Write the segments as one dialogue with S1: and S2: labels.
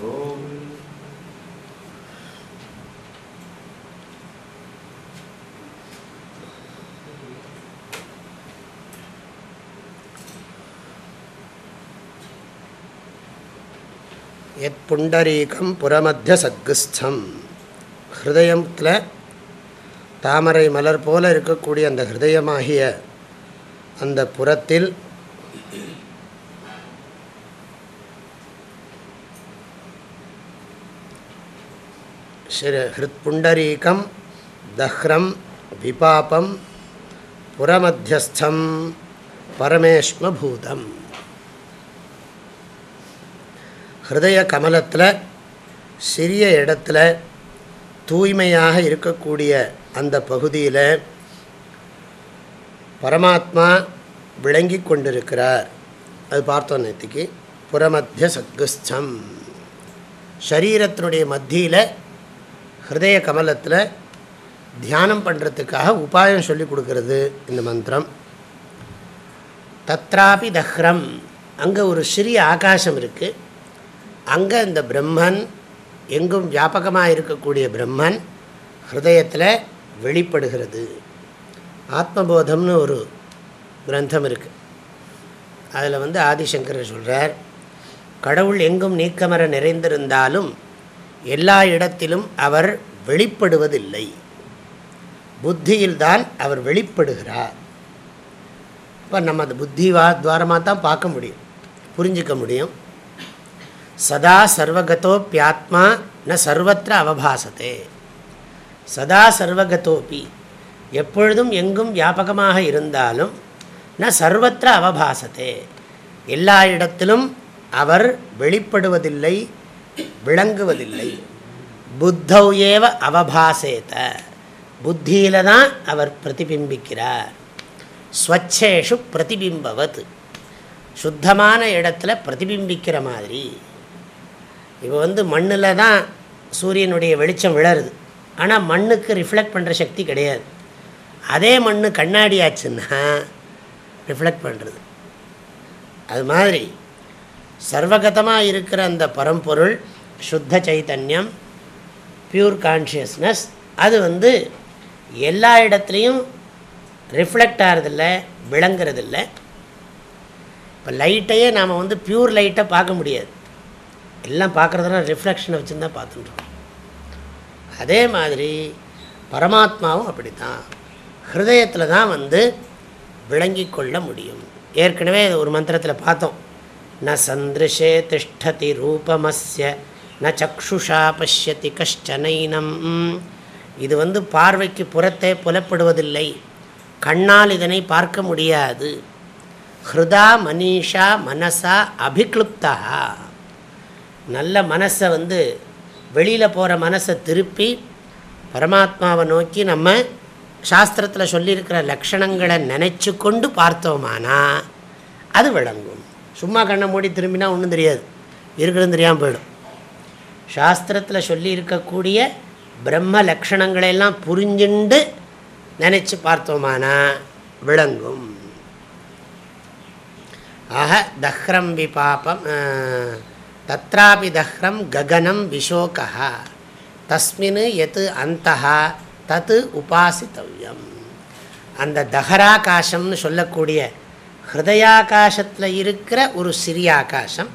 S1: எத் புண்டரீகம் புறமத்திய சத்குஸ்தம். ஹிருதயத்தில் தாமரை மலர் போல இருக்கக்கூடிய அந்த ஹிருதயமாகிய அந்த புறத்தில் ஹிருத்புண்டரீகம் தஹ்ரம் விபாபம் புறமத்தியஸ்தம் பரமேஷ்மபூதம். ஹிருதய கமலத்தில் சிறிய இடத்துல தூய்மையாக இருக்கக்கூடிய அந்த பகுதியில் பரமாத்மா விளங்கி கொண்டிருக்கிறார். அது பார்த்தோம் நேற்றுக்கு புறமத்திய சத்குஸ்தம். ஷரீரத்தினுடைய மத்தியில் ஹிருதய கமலத்தில் தியானம் பண்ணுறதுக்காக உபாயம் சொல்லி கொடுக்கறது இந்த மந்திரம். தத்ராபி தஹ்ரம். அங்கே ஒரு சிறிய ஆகாசம் இருக்குது அங்கே இந்த பிரம்மன் எங்கும் வியாபகமாக இருக்கக்கூடிய பிரம்மன் ஹிருதயத்தில் வெளிப்படுகிறது. ஆத்மபோதம்னு ஒரு கிரந்தம் இருக்குது அதில் வந்து ஆதிசங்கரர் சொல்கிறார் கடவுள் எங்கும் நீக்கமர நிறைந்திருந்தாலும் எல்லா இடத்திலும் அவர் வெளிப்படுவதில்லை. புத்தியில்தான் அவர் வெளிப்படுகிறார். இப்போ நம்ம அந்த புத்தி வா துவாரமாக தான் பார்க்க முடியும். புரிஞ்சிக்க முடியும். சதா சர்வகதோப்பியாத்மா ந சர்வத்திர அவபாசத்தே. சதா சர்வகதோப்பி எப்பொழுதும் எங்கும் வியாபகமாக இருந்தாலும் ந சர்வத்திர அவபாசத்தே. எல்லா இடத்திலும் அவர் வெளிப்படுவதில்லை விளங்குவதில்லை. புத்தௌ ஏவ அவபாசேத. புத்தியில தான் அவர் பிரதிபிம்பிக்கிறார். ஸ்வச்சேஷு பிரதிபிம்பவத். சுத்தமான இடத்துல பிரதிபிம்பிக்கிற மாதிரி. இப்போ வந்து மண்ணில் தான் சூரியனுடைய வெளிச்சம் விழருது. ஆனால் மண்ணுக்கு ரிஃப்ளெக்ட் பண்ணுற சக்தி கிடையாது. அதே மண் கண்ணாடி ஆச்சுன்னா ரிஃப்ளெக்ட் பண்ணுறது அது மாதிரி சர்வகதமாக இருக்கிற அந்த பரம்பொருள் சுத்த சைத்தன்யம் பியூர் கான்ஷியஸ்னஸ் அது வந்து எல்லா இடத்துலையும் ரிஃப்ளெக்ட் ஆகிறதில்ல விளங்குறதில்ல. இப்போ லைட்டையே நாம் வந்து பியூர் லைட்டை பார்க்க முடியாது. எல்லாம் பார்க்குறதுனா ரிஃப்ளெக்ஷனை வச்சுருந்தா பார்த்துட்டுருக்கோம். அதே மாதிரி பரமாத்மாவும் அப்படி தான் ஹிருதயத்தில் தான் வந்து விளங்கி கொள்ள முடியும். ஏற்கனவே ஒரு மந்திரத்தில் பார்த்தோம். ந சந்திருஷே திஷ்டதி ரூபமஸ்ய ந சக்ஷுஷா பசியதி கஷ்டனைனம் இது வந்து பார்வைக்கு புறத்தே புலப்படுவதில்லை. கண்ணால் இதனை பார்க்க முடியாது. ஹிருதா மனிஷா மனசா அபிக்ளுப்தா நல்ல மனசை வந்து வெளியில் போகிற மனசை திருப்பி பரமாத்மாவை நோக்கி நம்ம சாஸ்திரத்தில் சொல்லியிருக்கிற லக்ஷணங்களை நினச்சி கொண்டு பார்த்தோமானா அது விளங்கும். சும்மா கண்ணை மூடி திரும்பினா ஒன்றும் தெரியாது. இருக்கிறது தெரியாமல் போயிடும். சாஸ்திரத்தில் சொல்லியிருக்கக்கூடிய பிரம்ம லக்ஷணங்களையெல்லாம் புரிஞ்சுண்டு நினச்சி பார்த்தோமானா விளங்கும். ஆக தஹ்ரம் விபாபம் தத்ராபி தஹ்ரம் ககனம் விஷோகா தஸ்மின் எது அந்த தத்து உபாசித்தவ்யம். அந்த தஹராகாசம்னு சொல்லக்கூடிய ஹிருதயாகாசத்தில் இருக்கிற ஒரு சிறிய ஆகாசம்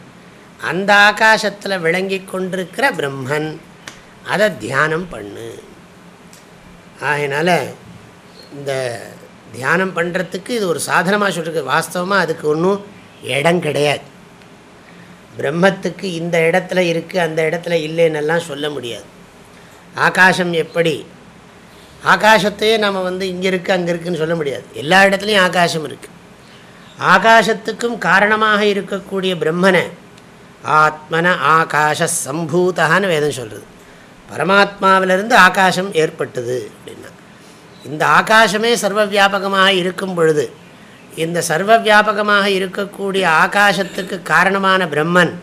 S1: அந்த ஆகாசத்தில் விளங்கி கொண்டிருக்கிற பிரம்மன் அதை தியானம் பண்ணு. ஆகினால இந்த தியானம் பண்ணுறதுக்கு இது ஒரு சாதனமாக சொல்லியிருக்கு வாஸ்தவமாக அதுக்கு ஒன்றும் இடம் கிடையாது. பிரம்மத்துக்கு இந்த இடத்துல இருக்குது அந்த இடத்துல இல்லைன்னெல்லாம் சொல்ல முடியாது. ஆகாசம் எப்படி? ஆகாசத்தையே நம்ம வந்து இங்கே இருக்குது அங்கே இருக்குதுன்னு சொல்ல முடியாது. எல்லா இடத்துலையும் ஆகாசம் இருக்குது ஆகாசத்துக்கும் காரணமாக இருக்கக்கூடிய பிரம்மனை ஆத்மன ஆகாஷ சம்பூதான்னு வேதம் சொல்கிறது பரமாத்மாவிலிருந்து ஆகாசம் ஏற்பட்டது அப்படின்னா. இந்த ஆகாசமே சர்வ வியாபகமாக இருக்கும் பொழுது இந்த சர்வ வியாபகமாக இருக்கக்கூடிய ஆகாசத்துக்கு காரணமான பிரம்மன்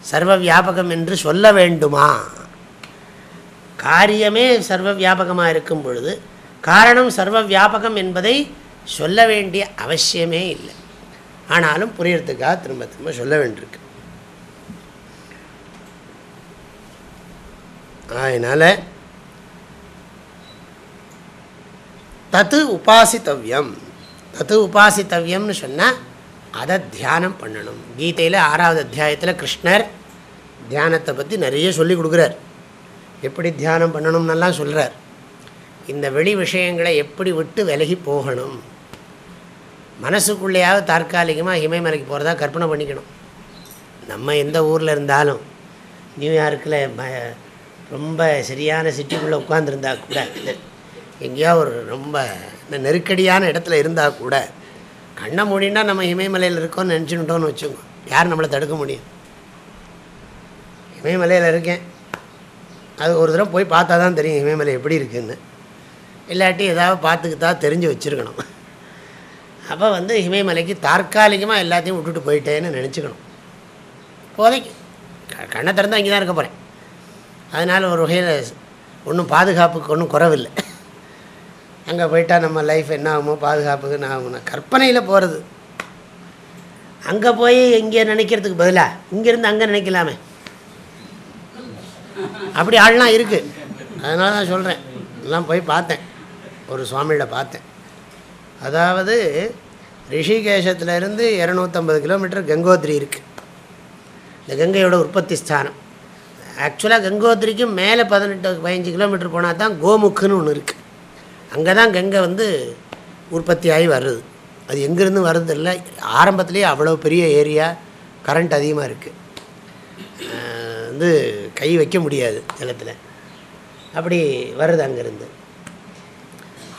S1: சர்வ வியாபகம் என்று சொல்ல வேண்டுமா? காரியமே சர்வ வியாபகமாக இருக்கும் பொழுது காரணம் சர்வ வியாபகம் என்பதை சொல்ல வேண்டிய அவசியமே இல்லை. ஆனாலும் புரியறதுக்காக திரும்ப திரும்ப சொல்ல வேண்டியிருக்கு. அதனால் தத்து உபாசித்தவ்யம். தத்து உபாசித்தவ்யம்னு சொன்னால் அதை தியானம் பண்ணணும். கீதையில் ஆறாவது அத்தியாயத்தில் கிருஷ்ணர் தியானத்தை பற்றி நிறைய சொல்லி கொடுக்குறார். எப்படி தியானம் பண்ணணும்னெல்லாம் சொல்கிறார் இந்த வெளி விஷயங்களை எப்படி விட்டு விலகி போகணும்? மனசுக்குள்ளேயாவது தற்காலிகமாக இமயமலைக்கு போகிறதா கற்பனை பண்ணிக்கணும். நம்ம எந்த ஊரில் இருந்தாலும் நியூயார்க்கில் ரொம்ப சரியான சிட்டிக்குள்ளே உட்காந்துருந்தா கூட எங்கேயா ஒரு ரொம்ப நெருக்கடியான இடத்துல இருந்தால் கூட கண்ணை மூடினா நம்ம இமயமலையில் இருக்கோம்னு நினச்சிக்கிட்டோன்னு வச்சுக்கோங்க யார் நம்மளை தடுக்க முடியும்? இமயமலையில் இருக்கேன். அது ஒரு தடவை போய் பார்த்தா தான் தெரியும் இமயமலை எப்படி இருக்குதுன்னு இல்லாட்டி ஏதாவது பார்த்துக்கிட்டா தெரிஞ்சு வச்சுருக்கணும். அப்போ வந்து இமயமலைக்கு தற்காலிகமாக எல்லாத்தையும் விட்டுட்டு போயிட்டேன்னு நினச்சிக்கணும். போதைக்கு கண்ணை திறந்தால் இங்கே தான் இருக்க போகிறேன் அதனால் ஒரு வகையில் ஒன்றும் பாதுகாப்புக்கு ஒன்றும் குறவில்லை. அங்கே போயிட்டால் நம்ம லைஃப் என்ன ஆகுமோ பாதுகாப்புக்கு நான் ஆகும்னா கற்பனையில் போகிறது அங்கே போய் இங்கே நினைக்கிறதுக்கு பதிலாக இங்கேருந்து அங்கே நினைக்கலாமே. அப்படி ஆள்லாம் இருக்குது அதனால தான் சொல்கிறேன் எல்லாம் போய் பார்த்தேன். ஒரு சுவாமியிட பார்த்தேன். அதாவது ரிஷிகேஷத்துலேருந்து இரநூத்தம்பது கிலோமீட்டர் கங்கோத்ரி இருக்குது இந்த கங்கையோட உற்பத்தி ஸ்தானம். ஆக்சுவலாக கங்கோத்திரிக்கும் மேலே பதினெட்டு பதினஞ்சு கிலோமீட்டர் போனால் தான் கோமுக்குன்னு ஒன்று இருக்குது அங்கே தான் கங்கை வந்து உற்பத்தி ஆகி வருது. அது எங்கேருந்து வருது இல்லை ஆரம்பத்துலேயே அவ்வளோ பெரிய ஏரியா கரண்ட் அதிகமாக இருக்குது வந்து கை வைக்க முடியாது நிலத்தில். அப்படி வருது அங்கேருந்து.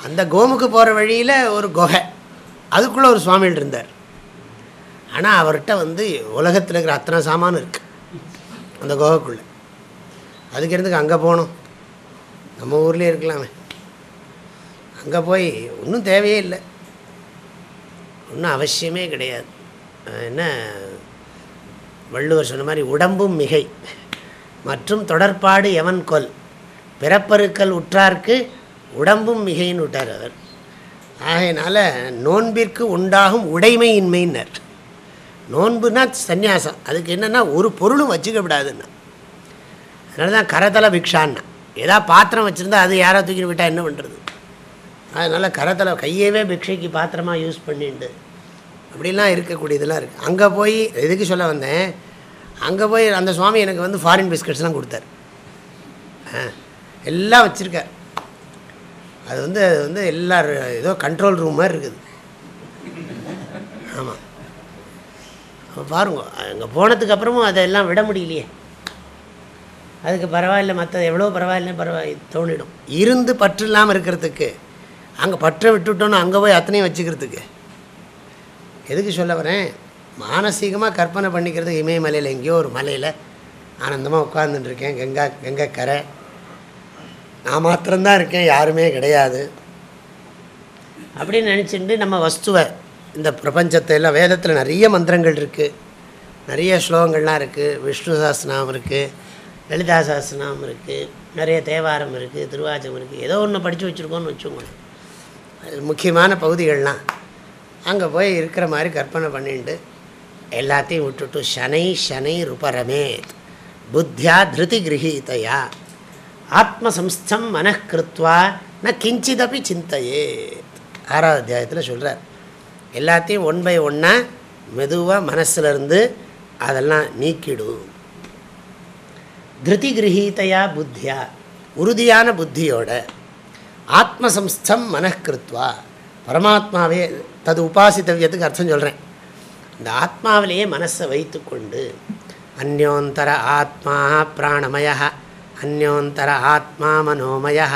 S1: அந்த கோமுக்கு போகிற வழியில் ஒரு குகை. அதுக்குள்ளே ஒரு சுவாமிகள் இருந்தார். ஆனால் அவர்கிட்ட வந்து உலகத்தில் இருக்கிற அத்தனை சாமானும் இருக்குது அந்த குகைக்குள்ளே. அதுக்கு இருந்துக்கு அங்கே போகணும். நம்ம ஊர்லேயே இருக்கலாமே. அங்கே போய் ஒன்றும் தேவையே இல்லை. ஒன்றும் அவசியமே கிடையாது. என்ன? வள்ளுவர் சொன்ன மாதிரி உடம்பும் மிகை. மற்றும் தொடர்பாடு எவன் கொல்? பிறப்பருக்கல் உற்றார்க்கு உடம்பும் மிகைன்னு விட்டார் அவர். ஆகையினால நோன்பிற்கு உண்டாகும் உடைமையின்மைன்னர் நோன்புனா சந்நியாசம். அதுக்கு என்னென்னா ஒரு பொருளும் வச்சுக்கப்படாதுன்னா அதனால தான் கரதல பிக்ஷான்னா. ஏதாவது பாத்திரம் வச்சுருந்தா அது யாரோ தூக்கி விட்டால் என்ன பண்ணுறது அதனால் கரத்தலை கையவே பிக்ஷைக்கு பாத்திரமாக யூஸ் பண்ணிண்டு அப்படிலாம் இருக்கக்கூடியதெல்லாம் இருக்குது அங்கே போய் எதுக்கு சொல்ல வந்தேன்? அங்கே போய் அந்த சுவாமி எனக்கு வந்து ஃபாரின் பிஸ்கட்ஸ்லாம் கொடுத்தார். எல்லாம் வச்சுருக்கார். அது வந்து அது வந்து எல்லா ஏதோ கண்ட்ரோல் ரூம் மாதிரி இருக்குது. ஆமாம் பாருங்க அங்கே போனதுக்கப்புறமும் அதெல்லாம் விட முடியலையே. அதுக்கு பரவாயில்ல மற்ற எவ்வளோ பரவாயில்லைன்னு பரவாயில்ல தோணிடும். இருந்து பற்று இல்லாமல் இருக்கிறதுக்கு அங்கே பற்றை விட்டுட்டோன்னு அங்கே போய் அத்தனையும் வச்சுக்கிறதுக்கு. எதுக்கு சொல்ல வரேன்? மானசீகமாக கற்பனை பண்ணிக்கிறது இமயமலையில் எங்கேயோ ஒரு மலையில் ஆனந்தமாக உட்காந்துட்டுருக்கேன் கங்கா கங்கை கரை நான் மாத்திரம்தான் இருக்கேன் யாருமே கிடையாது. அப்படின்னு நினச்சிட்டு நம்ம வஸ்துவை இந்த பிரபஞ்சத்தை எல்லாம் வேதத்தில் நிறைய மந்திரங்கள் இருக்குது நிறைய ஸ்லோகங்கள்லாம் இருக்குது விஷ்ணு சாஸ்திரம் இருக்குது லலிதா சாஸ்திரம் இருக்குது நிறைய தேவாரம் இருக்குது திருவாச்சகம் இருக்குது ஏதோ ஒன்று படித்து வச்சுருக்கோன்னு வச்சுக்கோங்க. முக்கியமான பகுதிகள்லாம். அங்கே போய் இருக்கிற மாதிரி கற்பனை பண்ணிட்டு எல்லாத்தையும் விட்டுட்டு சனை சனை ருபரமே. புத்தியா திருதி கிரகீதையா. ஆத்மசம்ஸ்தம் மனக்கிருத்வா ந கிஞ்சிதப்பி சிந்தையே. ஆறாவது அத்தியாயத்தில் சொல்கிறார் எல்லாத்தையும் ஒன் பை ஒன்னாக மெதுவாக மனசுலேருந்து அதெல்லாம் நீக்கிடும். திருதி கிரகீதையா புத்தியா உறுதியான புத்தியோட ஆத்மசம்ஸ்தம் மனக்கிருத்வா பரமாத்மாவே தது உபாசித்தவியத்துக்கு அர்த்தம் சொல்கிறேன் இந்த ஆத்மாவிலேயே மனசை வைத்து கொண்டு அந்யோந்தர ஆத்மா பிராணமய அந்யோந்தர ஆத்மா மனோமய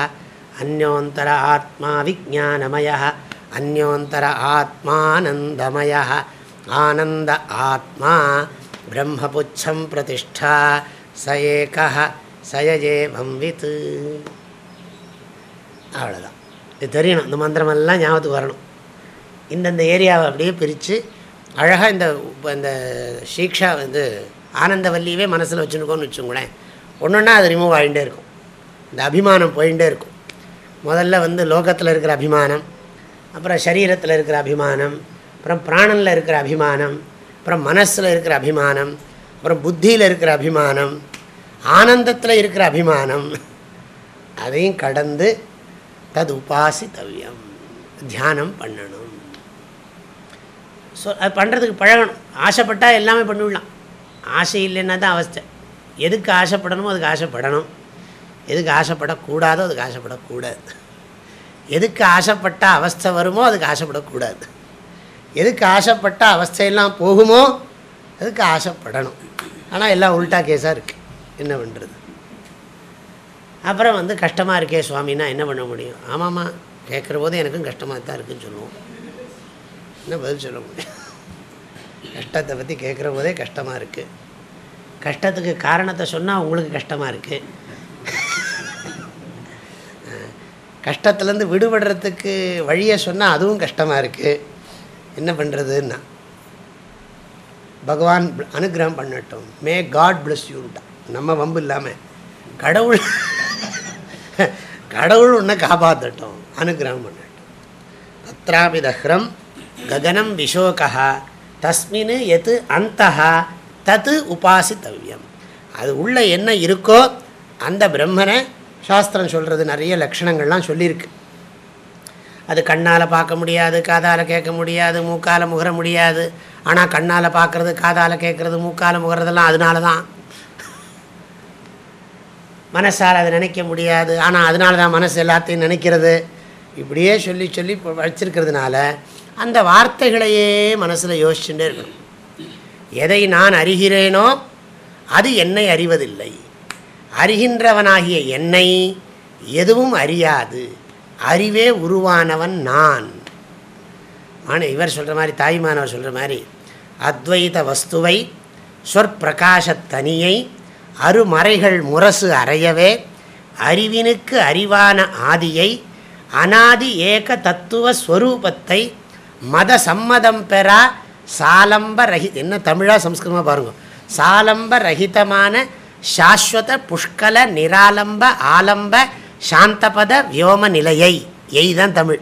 S1: அந்யோந்தர ஆத்மா விஜானமய அந்யோந்தர ஆத்மானந்தமய ஆனந்த ஆத்மா பிரம்மபுச்சம் பிரதிஷ்டா ச ஏக சயஜேவம் வித் அவ்வளோதான் இது தெரியணும். இந்த மந்திரமெல்லாம் ஞாபகத்துக்கு வரணும். இந்தந்த ஏரியாவை அப்படியே பிரித்து அழகாக இந்த இந்த சீக்ஷா வந்து ஆனந்தவல்லியவே மனசில் வச்சுருக்கோன்னு வச்சுங்களேன் ஒன்று ஒன்றா அது ரிமூவ் ஆகிட்டே இருக்கும். இந்த அபிமானம் போயிட்டே இருக்கும். முதல்ல வந்து லோகத்தில் இருக்கிற அபிமானம் அப்புறம் சரீரத்தில் இருக்கிற அபிமானம் அப்புறம் பிராணனில் இருக்கிற அபிமானம் அப்புறம் மனசில் இருக்கிற அபிமானம் அப்புறம் புத்தியில் இருக்கிற அபிமானம் ஆனந்தத்தில் இருக்கிற அபிமானம் அதையும் கடந்து தது உபாசித்தவியம் தியானம் பண்ணணும். ஸோ அது பண்ணுறதுக்கு பழகணும். ஆசைப்பட்டால் எல்லாமே பண்ணிவிடலாம் ஆசை இல்லைன்னா தான் அவஸ்தை. எதுக்கு ஆசைப்படணுமோ அதுக்கு ஆசைப்படணும். எதுக்கு ஆசைப்படக்கூடாதோ அதுக்கு ஆசைப்படக்கூடாது. எதுக்கு ஆசைப்பட்ட அவஸ்தை வருமோ அதுக்கு ஆசைப்படக்கூடாது. எதுக்கு ஆசைப்பட்ட அவஸ்தையெல்லாம் போகுமோ அதுக்கு ஆசைப்படணும். ஆனால் எல்லாம் உல்ட்டா கேஸாக இருக்குது என்ன பண்ணுறது அப்புறம் வந்து கஷ்டமாக இருக்கே சுவாமின்னா என்ன பண்ண முடியும்? ஆமாம்மா கேட்குற போது எனக்கும் கஷ்டமாக தான் இருக்குன்னு சொல்லுவோம். என்ன பதில் சொல்ல முடியும்? கஷ்டத்தை பற்றி கேட்குற போதே கஷ்டமாக இருக்குது கஷ்டத்துக்கு காரணத்தை சொன்னால் உங்களுக்கு கஷ்டமாக இருக்குது கஷ்டத்துலேருந்து விடுபடுறதுக்கு வழியை சொன்னால் அதுவும் கஷ்டமாக இருக்குது என்ன பண்ணுறதுன்னா பகவான் அனுகிரகம் பண்ணட்டும். மே காட் பிளஸ் யூட்டா நம்ம வம்பு இல்லாமல் கடவுள் கடவுள் உன்னை காப்பாற்றட்டும் அனுகிரகம் பண்ணட்டும். தத்ராபிதஹ்ரம் ககனம் விஷோகா தஸ்மின் எது அந்த தத்து உபாசித்தவியம். அது உள்ள என்ன இருக்கோ அந்த பிரம்மனை சாஸ்திரம் சொல்கிறது நிறைய லக்ஷணங்கள்லாம் சொல்லியிருக்கு. அது கண்ணால் பார்க்க முடியாது காதால் கேட்க முடியாது மூக்கால் முகர முடியாது. ஆனால் கண்ணால் பார்க்குறது காதால் கேட்குறது மூக்கால் முகறதெல்லாம் அதனால தான் மனசால் அதை நினைக்க முடியாது. ஆனால் அதனால தான் மனசு எல்லாத்தையும் நினைக்கிறது. இப்படியே சொல்லி சொல்லி வச்சிருக்கிறதுனால அந்த வார்த்தைகளையே மனசில் யோசிச்சுட்டே இருக்கணும். எதை நான் அறிகிறேனோ அது என்னை அறிவதில்லை. அறிகின்றவனாகிய என்னை எதுவும் அறியாது. அறிவே உருவானவன் நான். ஆனால் இவர் சொல்கிற மாதிரி தாய்மானவர் சொல்கிற மாதிரி அத்வைத வஸ்துவை சொற்பிரகாசத்தனியை அருமறைகள் முரசு அறையவே அறிவினுக்கு அறிவான ஆதியை அனாதி ஏக தத்துவ ஸ்வரூபத்தை மத சம்மதம் பெறா சாலம்ப ரஹி என்ன தமிழாக சம்ஸ்கிருதமாக பாருங்க. சாலம்ப ரஹிதமான சாஸ்வத புஷ்கல நிராலம்ப ஆலம்ப சாந்தபத வியோம நிலையை. எய்தான் தமிழ்.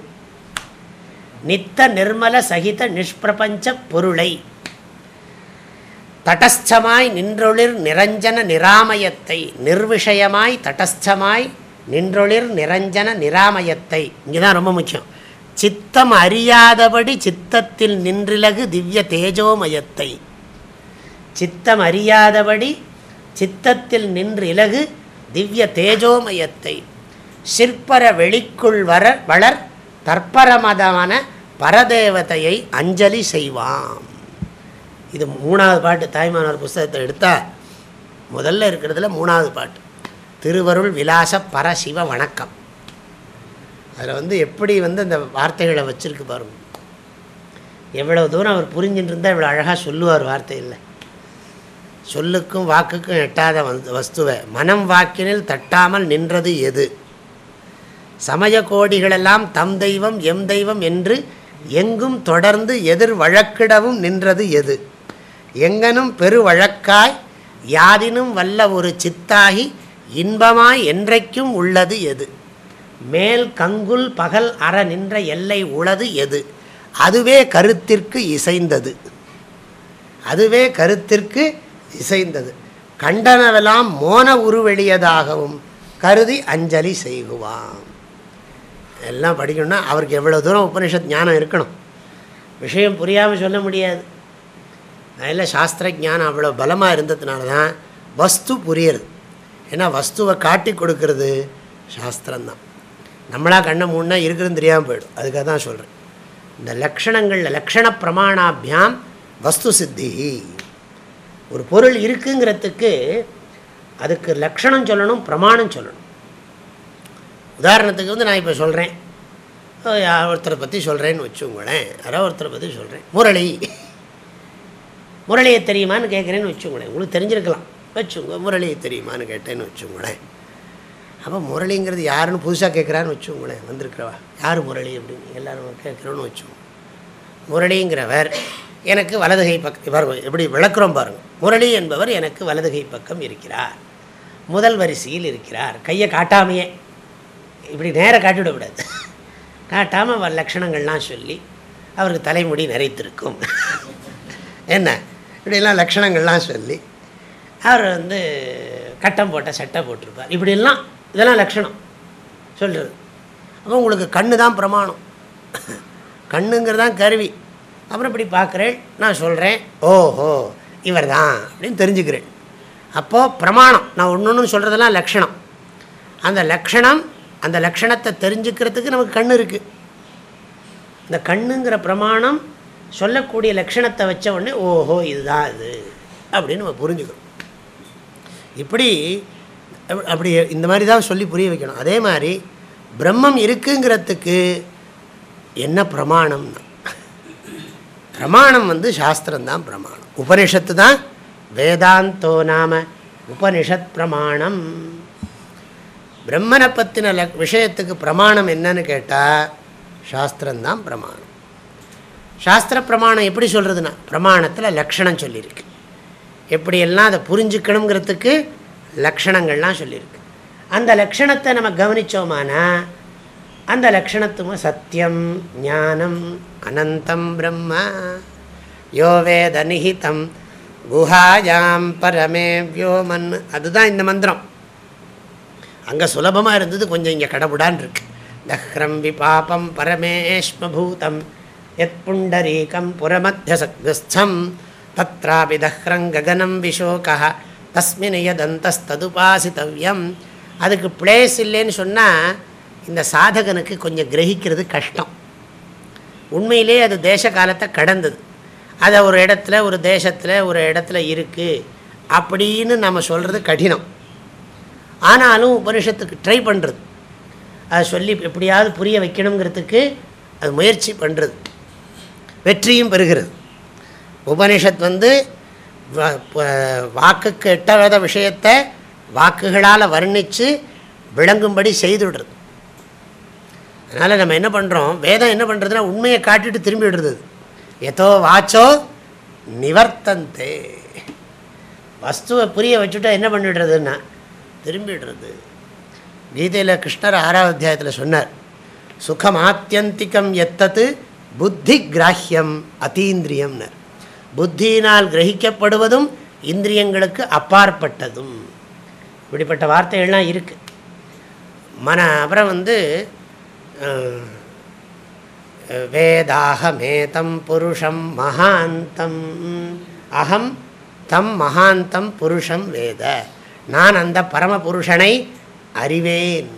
S1: நித்த நிர்மல சகித நிஷ்பிரபஞ்ச பொருளை. தடஸ்தமாய் நின்றொளிர் நிரஞ்சன நிராமயத்தை நிர்விஷயமாய் தடஸ்தமாய் நின்றொளிர் நிரஞ்சன நிராமயத்தை. இங்கே தான் ரொம்ப முக்கியம். சித்தம் அறியாதபடி சித்தத்தில் நின்றிலகு திவ்ய தேஜோமயத்தை. சித்தம் அறியாதபடி சித்தத்தில் நின்று இலகு திவ்ய தேஜோமயத்தை. சிற்பர வெளிக்குள் வர வளர் தற்பரமதமான பரதேவதையை அஞ்சலி செய்வாம். இது மூணாவது பாட்டு தாய்மானவர் புஸ்தகத்தை எடுத்தால் முதல்ல இருக்கிறதுல மூணாவது பாட்டு. திருவருள் விலாச பரசிவ வணக்கம். அதில் வந்து எப்படி வந்து அந்த வார்த்தைகளை வச்சுருக்கு பாருங்க. எவ்வளோ தூரம் அவர் புரிஞ்சுட்டு இருந்தால் இவ்வளோ அழகாக சொல்லுவார் வார்த்தையில் சொல்லுக்கும் வாக்குக்கும் எட்டாத வஸ்துவை. மனம் வாக்கினில் தட்டாமல் நின்றது எது? சமய கோடிகளெல்லாம் தம் தெய்வம் எம் தெய்வம் என்று எங்கும் தொடர்ந்து எதிர் வழக்கிடவும் நின்றது எது? எங்கனும் பெரு வழக்காய் யாதினும் வல்ல ஒரு சித்தாகி இன்பமாய் என்றைக்கும் உள்ளது எது? மேல் கங்குல் பகல் அற நின்ற எல்லை உளது எது? அதுவே கருத்திற்கு இசைந்தது. அதுவே கருத்திற்கு இசைந்தது. கண்டனவெல்லாம் மோன உருவெளியதாகவும் கருதி அஞ்சலி செய்குவான் எல்லாம் படிக்கணும்னா அவருக்கு எவ்வளோ தூரம் உபனிஷத் ஞானம் இருக்கணும். விஷயம் புரியாமல் சொல்ல முடியாது. அதில் சாஸ்திர ஜானம் அவ்வளோ பலமாக இருந்ததுனால தான் வஸ்து புரியுறது. ஏன்னா வஸ்துவை காட்டி கொடுக்கறது சாஸ்திரம்தான். நம்மளா கண்ணை மூணா இருக்குதுன்னு தெரியாமல் போயிடும். அதுக்காக தான் சொல்கிறேன் இந்த லக்ஷணங்களில் லக்ஷண பிரமாணாபியாம் வஸ்து சித்தி. ஒரு பொருள் இருக்குங்கிறதுக்கு அதுக்கு லக்ஷணம் சொல்லணும் பிரமாணம் சொல்லணும். உதாரணத்துக்கு வந்து நான் இப்போ சொல்கிறேன் ஒருத்தரை பற்றி சொல்கிறேன்னு வச்சுங்களேன் யாரோ ஒருத்தரை பற்றி சொல்கிறேன் முரளி. முரளியை தெரியுமான்னு கேட்குறேன்னு வச்சுங்களேன் உங்களுக்கு தெரிஞ்சிருக்கலாம். வச்சுங்க முரளியை தெரியுமான்னு கேட்டேன்னு வச்சுங்களேன் அப்போ முரளிங்கிறது யாருன்னு புதுசாக கேட்குறான்னு வச்சுங்களேன் வந்திருக்கிறவா? யார் முரளி அப்படின்னு எல்லோரும் கேட்குறோன்னு வச்சுக்கோங்க. முரளிங்கிறவர் எனக்கு வலதுகை பக்கம் பாருங்க எப்படி விளக்குறோம் பாருங்கள் முரளி என்பவர் எனக்கு வலதுகை பக்கம் இருக்கிறார். முதல் வரிசையில் இருக்கிறார். கையை காட்டாமையே. இப்படி நேராக காட்டிவிடக்கூடாது. காட்டாமல் லட்சணங்கள்லாம் சொல்லி அவருக்கு தலைமுடி நிறைத்திருக்கும். என்ன? இப்படிலாம் லக்ஷணங்கள்லாம் சொல்லி அவர் வந்து கட்டம் போட்ட சட்டை போட்டிருப்பார். இப்படிலாம் இதெல்லாம் லட்சணம் சொல்கிறது அப்போ உங்களுக்கு கண்ணு தான் பிரமாணம். கண்ணுங்கிறதான் கருவி. அப்புறம் இப்படி பார்க்குறேன் நான் சொல்கிறேன் ஓஹோ இவர் தான் அப்படின்னு தெரிஞ்சுக்கிறேன். அப்போது பிரமாணம் நான் ஒன்று ஒன்று சொல்கிறதெல்லாம் லக்ஷணம் அந்த லக்ஷணம் அந்த லக்ஷணத்தை தெரிஞ்சுக்கிறதுக்கு நமக்கு கண் இருக்குது இந்த கண்ணுங்கிற பிரமாணம் சொல்லக்கூடிய லக்ஷணத்தை வச்ச உடனே ஓஹோ இதுதான் இது. அப்படின்னு நம்ம புரிஞ்சுக்கணும். இப்படி அப்படி இந்த மாதிரி தான் சொல்லி புரிய வைக்கணும். அதே மாதிரி பிரம்மம் இருக்குங்கிறதுக்கு என்ன பிரமாணம்னா பிரமாணம் வந்து சாஸ்திரம்தான் பிரமாணம். உபனிஷத்து தான் வேதாந்தோ நாம உபனிஷத் பிரமாணம். பிரம்மனை பற்றின விஷயத்துக்கு பிரமாணம் என்னன்னு கேட்டால் சாஸ்திரம்தான் பிரமாணம். சாஸ்திர பிரமாணம் எப்படி சொல்கிறதுனா பிரமாணத்தில் லக்ஷணம் சொல்லியிருக்கு. எப்படியெல்லாம் அதை புரிஞ்சுக்கணுங்கிறதுக்கு லக்ஷணங்கள்லாம் சொல்லியிருக்கு. அந்த லக்ஷணத்தை நம்ம கவனித்தோமானா அந்த லக்ஷணத்துவம் சத்தியம் ஞானம் அனந்தம் பிரம்ம யோவேத நிஹிதம் குஹாயாம் பரமே வியோமன் அதுதான் இந்த மந்திரம். அங்கே சுலபமாக இருந்தது கொஞ்சம் இங்கே கடவுடான் இருக்கு. தஹ்ரம் விபாபம் பரமேஷ்மபூதம் எத் புண்டரீகம் புறமத்தியசக்ஸ்தம் தத்ராபி தஹ்ரம் ககனம் விஷோகா தஸ்மின் யதந்தஸ்ததுபாசித்தவ்யம் அதுக்கு பிளேஸ் இல்லைன்னு சொன்னால் இந்த சாதகனுக்கு கொஞ்சம் கிரகிக்கிறது கஷ்டம். உண்மையிலே அது தேச காலத்தை கடந்தது. அதை ஒரு இடத்துல ஒரு தேசத்தில் ஒரு இடத்துல இருக்குது அப்படின்னு நம்ம சொல்கிறது கடினம். ஆனாலும் உபனிஷத்துக்கு ட்ரை பண்ணுறது அதை சொல்லி எப்படியாவது புரிய வைக்கணுங்கிறதுக்கு அது முயற்சி பண்ணுறது வெற்றியும் பெறுகிறது. உபனிஷத் வந்து வாக்குக்கு எட்டாத விஷயத்தை வாக்குகளால் வர்ணித்து விளங்கும்படி செய்துவிடுறது. அதனால் நம்ம என்ன பண்ணுறோம் வேதம் என்ன பண்ணுறதுன்னா உண்மையை காட்டிட்டு திரும்பி விடுறது. எதோ வாச்சோ நிவர்த்தந்தே. வஸ்துவை புரிய வச்சுட்டா என்ன பண்ணிவிடுறதுன்னா திரும்பிடுறது கீதையில் கிருஷ்ணர் ஆறாவது அத்தியாயத்தில் சொன்னார் சுகம் ஆத்தியந்திகம் எத்தது புத்தி கிராஹ்யம் அத்தீந்திரியம்னர் புத்தியினால் கிரகிக்கப்படுவதும் இந்திரியங்களுக்கு அப்பாற்பட்டதும். இப்படிப்பட்ட வார்த்தைகள்லாம் இருக்குது மன அப்புறம் வந்து வேதாகமேதம் புருஷம் மகாந்தம். அகம் தம் மகாந்தம் புருஷம் வேத. நான் அந்த பரமபுருஷனை அறிவேன்.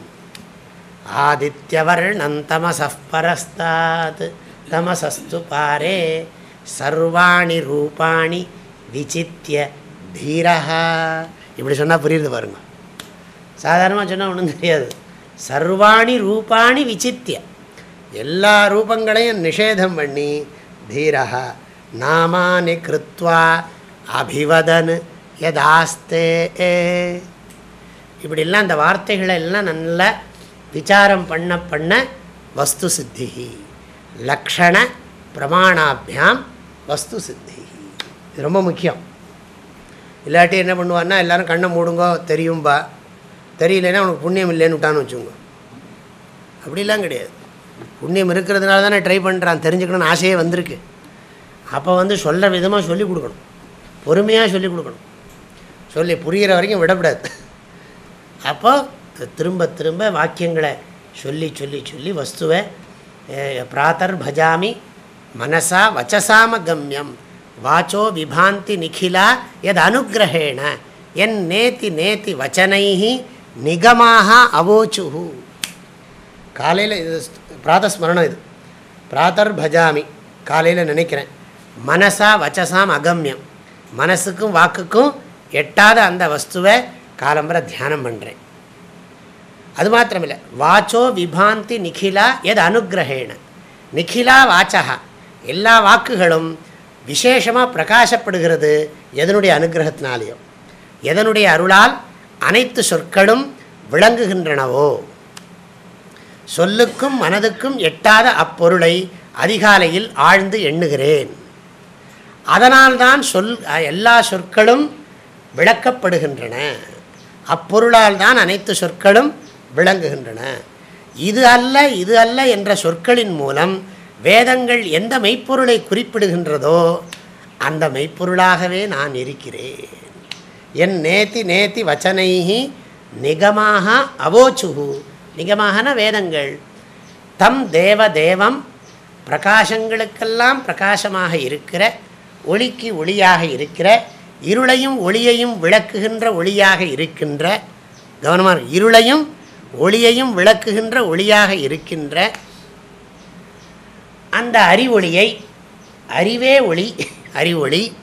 S1: ஆதித்யவர்ணம் தமசப்பரஸ்தாத் தமசஸ்து பாரே சர்வாணி ரூபாணி விசித்திய தீரஹா இப்படி சொன்னால் புரியுது பாருங்க. சாதாரணமாக சொன்னால் ஒன்றும் தெரியாது. சர்வாணி ரூபாணி விசித்திய. எல்லா ரூபங்களையும் நிஷேதம் பண்ணி தீரஹா. நாமானி கிருத்வா அபிவதன் யதாஸ்தே. இப்படிலாம் அந்த வார்த்தைகளை எல்லாம் நல்லா விசாரம் பண்ண பண்ண வஸ்து சித்திகி லக்ஷண பிரமாணாபியாம் வஸ்து சித்தி இது ரொம்ப முக்கியம். இல்லாட்டி என்ன பண்ணுவான்னா எல்லோரும் கண்ணை மூடுங்கோ தெரியும்பா. தெரியலன்னா உனக்கு புண்ணியம் இல்லைன்னு விட்டான்னு வச்சுக்கோங்க. அப்படிலாம் கிடையாது. புண்ணியம் இருக்கிறதுனால தானே ட்ரை பண்ணுறான் தெரிஞ்சுக்கணும்னு ஆசையே வந்திருக்கு. அப்போ வந்து சொல்ல விதமாக சொல்லிக் கொடுக்கணும். பொறுமையாக சொல்லிக் கொடுக்கணும். சொல்லி புரிகிற வரைக்கும் விடக்கூடாது. அப்போ திரும்ப திரும்ப வாக்கியங்களை சொல்லி சொல்லி சொல்லி வஸ்துவை பிராத்தர் பஜாமி மனசா வச்சசாம கம்யம் வாச்சோ விபாந்தி நிகிலா எது அனுகிரகேண என் நேத்தி நேத்தி வச்சனை நிகமாக அவோச்சு காலையில் இது பிராதஸ்மரணம் இது. பிராத்தர் பஜாமி காலையில் நினைக்கிறேன். மனசா வச்சசாம் அகம்யம் மனசுக்கும் வாக்குக்கும் எட்டாத அந்த வஸ்துவை காலம்பரை தியானம் பண்ணுறேன் அது மாத்திரமில்லை வாச்சோ விபாந்தி நிகிலா எது அனுகிரகேண நிகிலா வாச்சா எல்லா வாக்குகளும் விசேஷமாக பிரகாசப்படுகிறது எதனுடைய அனுகிரகத்தினாலேயோ எதனுடைய அருளால் அனைத்து சொற்களும் விளங்குகின்றனவோ சொல்லுக்கும் மனதுக்கும் எட்டாத அப்பொருளை அதிகாலையில் ஆழ்ந்து எண்ணுகிறேன் அதனால்தான் சொல் எல்லா சொற்களும் விளக்கப்படுகின்றன அப்பொருளால் தான் அனைத்து சொற்களும் விளங்குகின்றன. இது அல்ல இது அல்ல என்ற சொற்களின் மூலம் வேதங்கள் எந்த மெய்ப்பொருளை குறிப்பிடுகின்றதோ அந்த மெய்ப்பொருளாகவே நான் இருக்கிறேன். என் நேத்தி நேத்தி வச்சனைகி நிகமாக அவோச்சுகு நிகமாகன வேதங்கள். தம் தேவ தேவம் பிரகாசங்களுக்கெல்லாம் பிரகாசமாக இருக்கிற ஒளிக்கு ஒளியாக இருக்கிற இருளையும் ஒளியையும் விளக்குகின்ற ஒளியாக இருக்கின்ற கவனமாக இருளையும் ஒளியையும் விளக்குகின்ற ஒளியாக இருக்கின்ற அந்த அறிவொளியை அறிவே ஒளி அறிவொளி.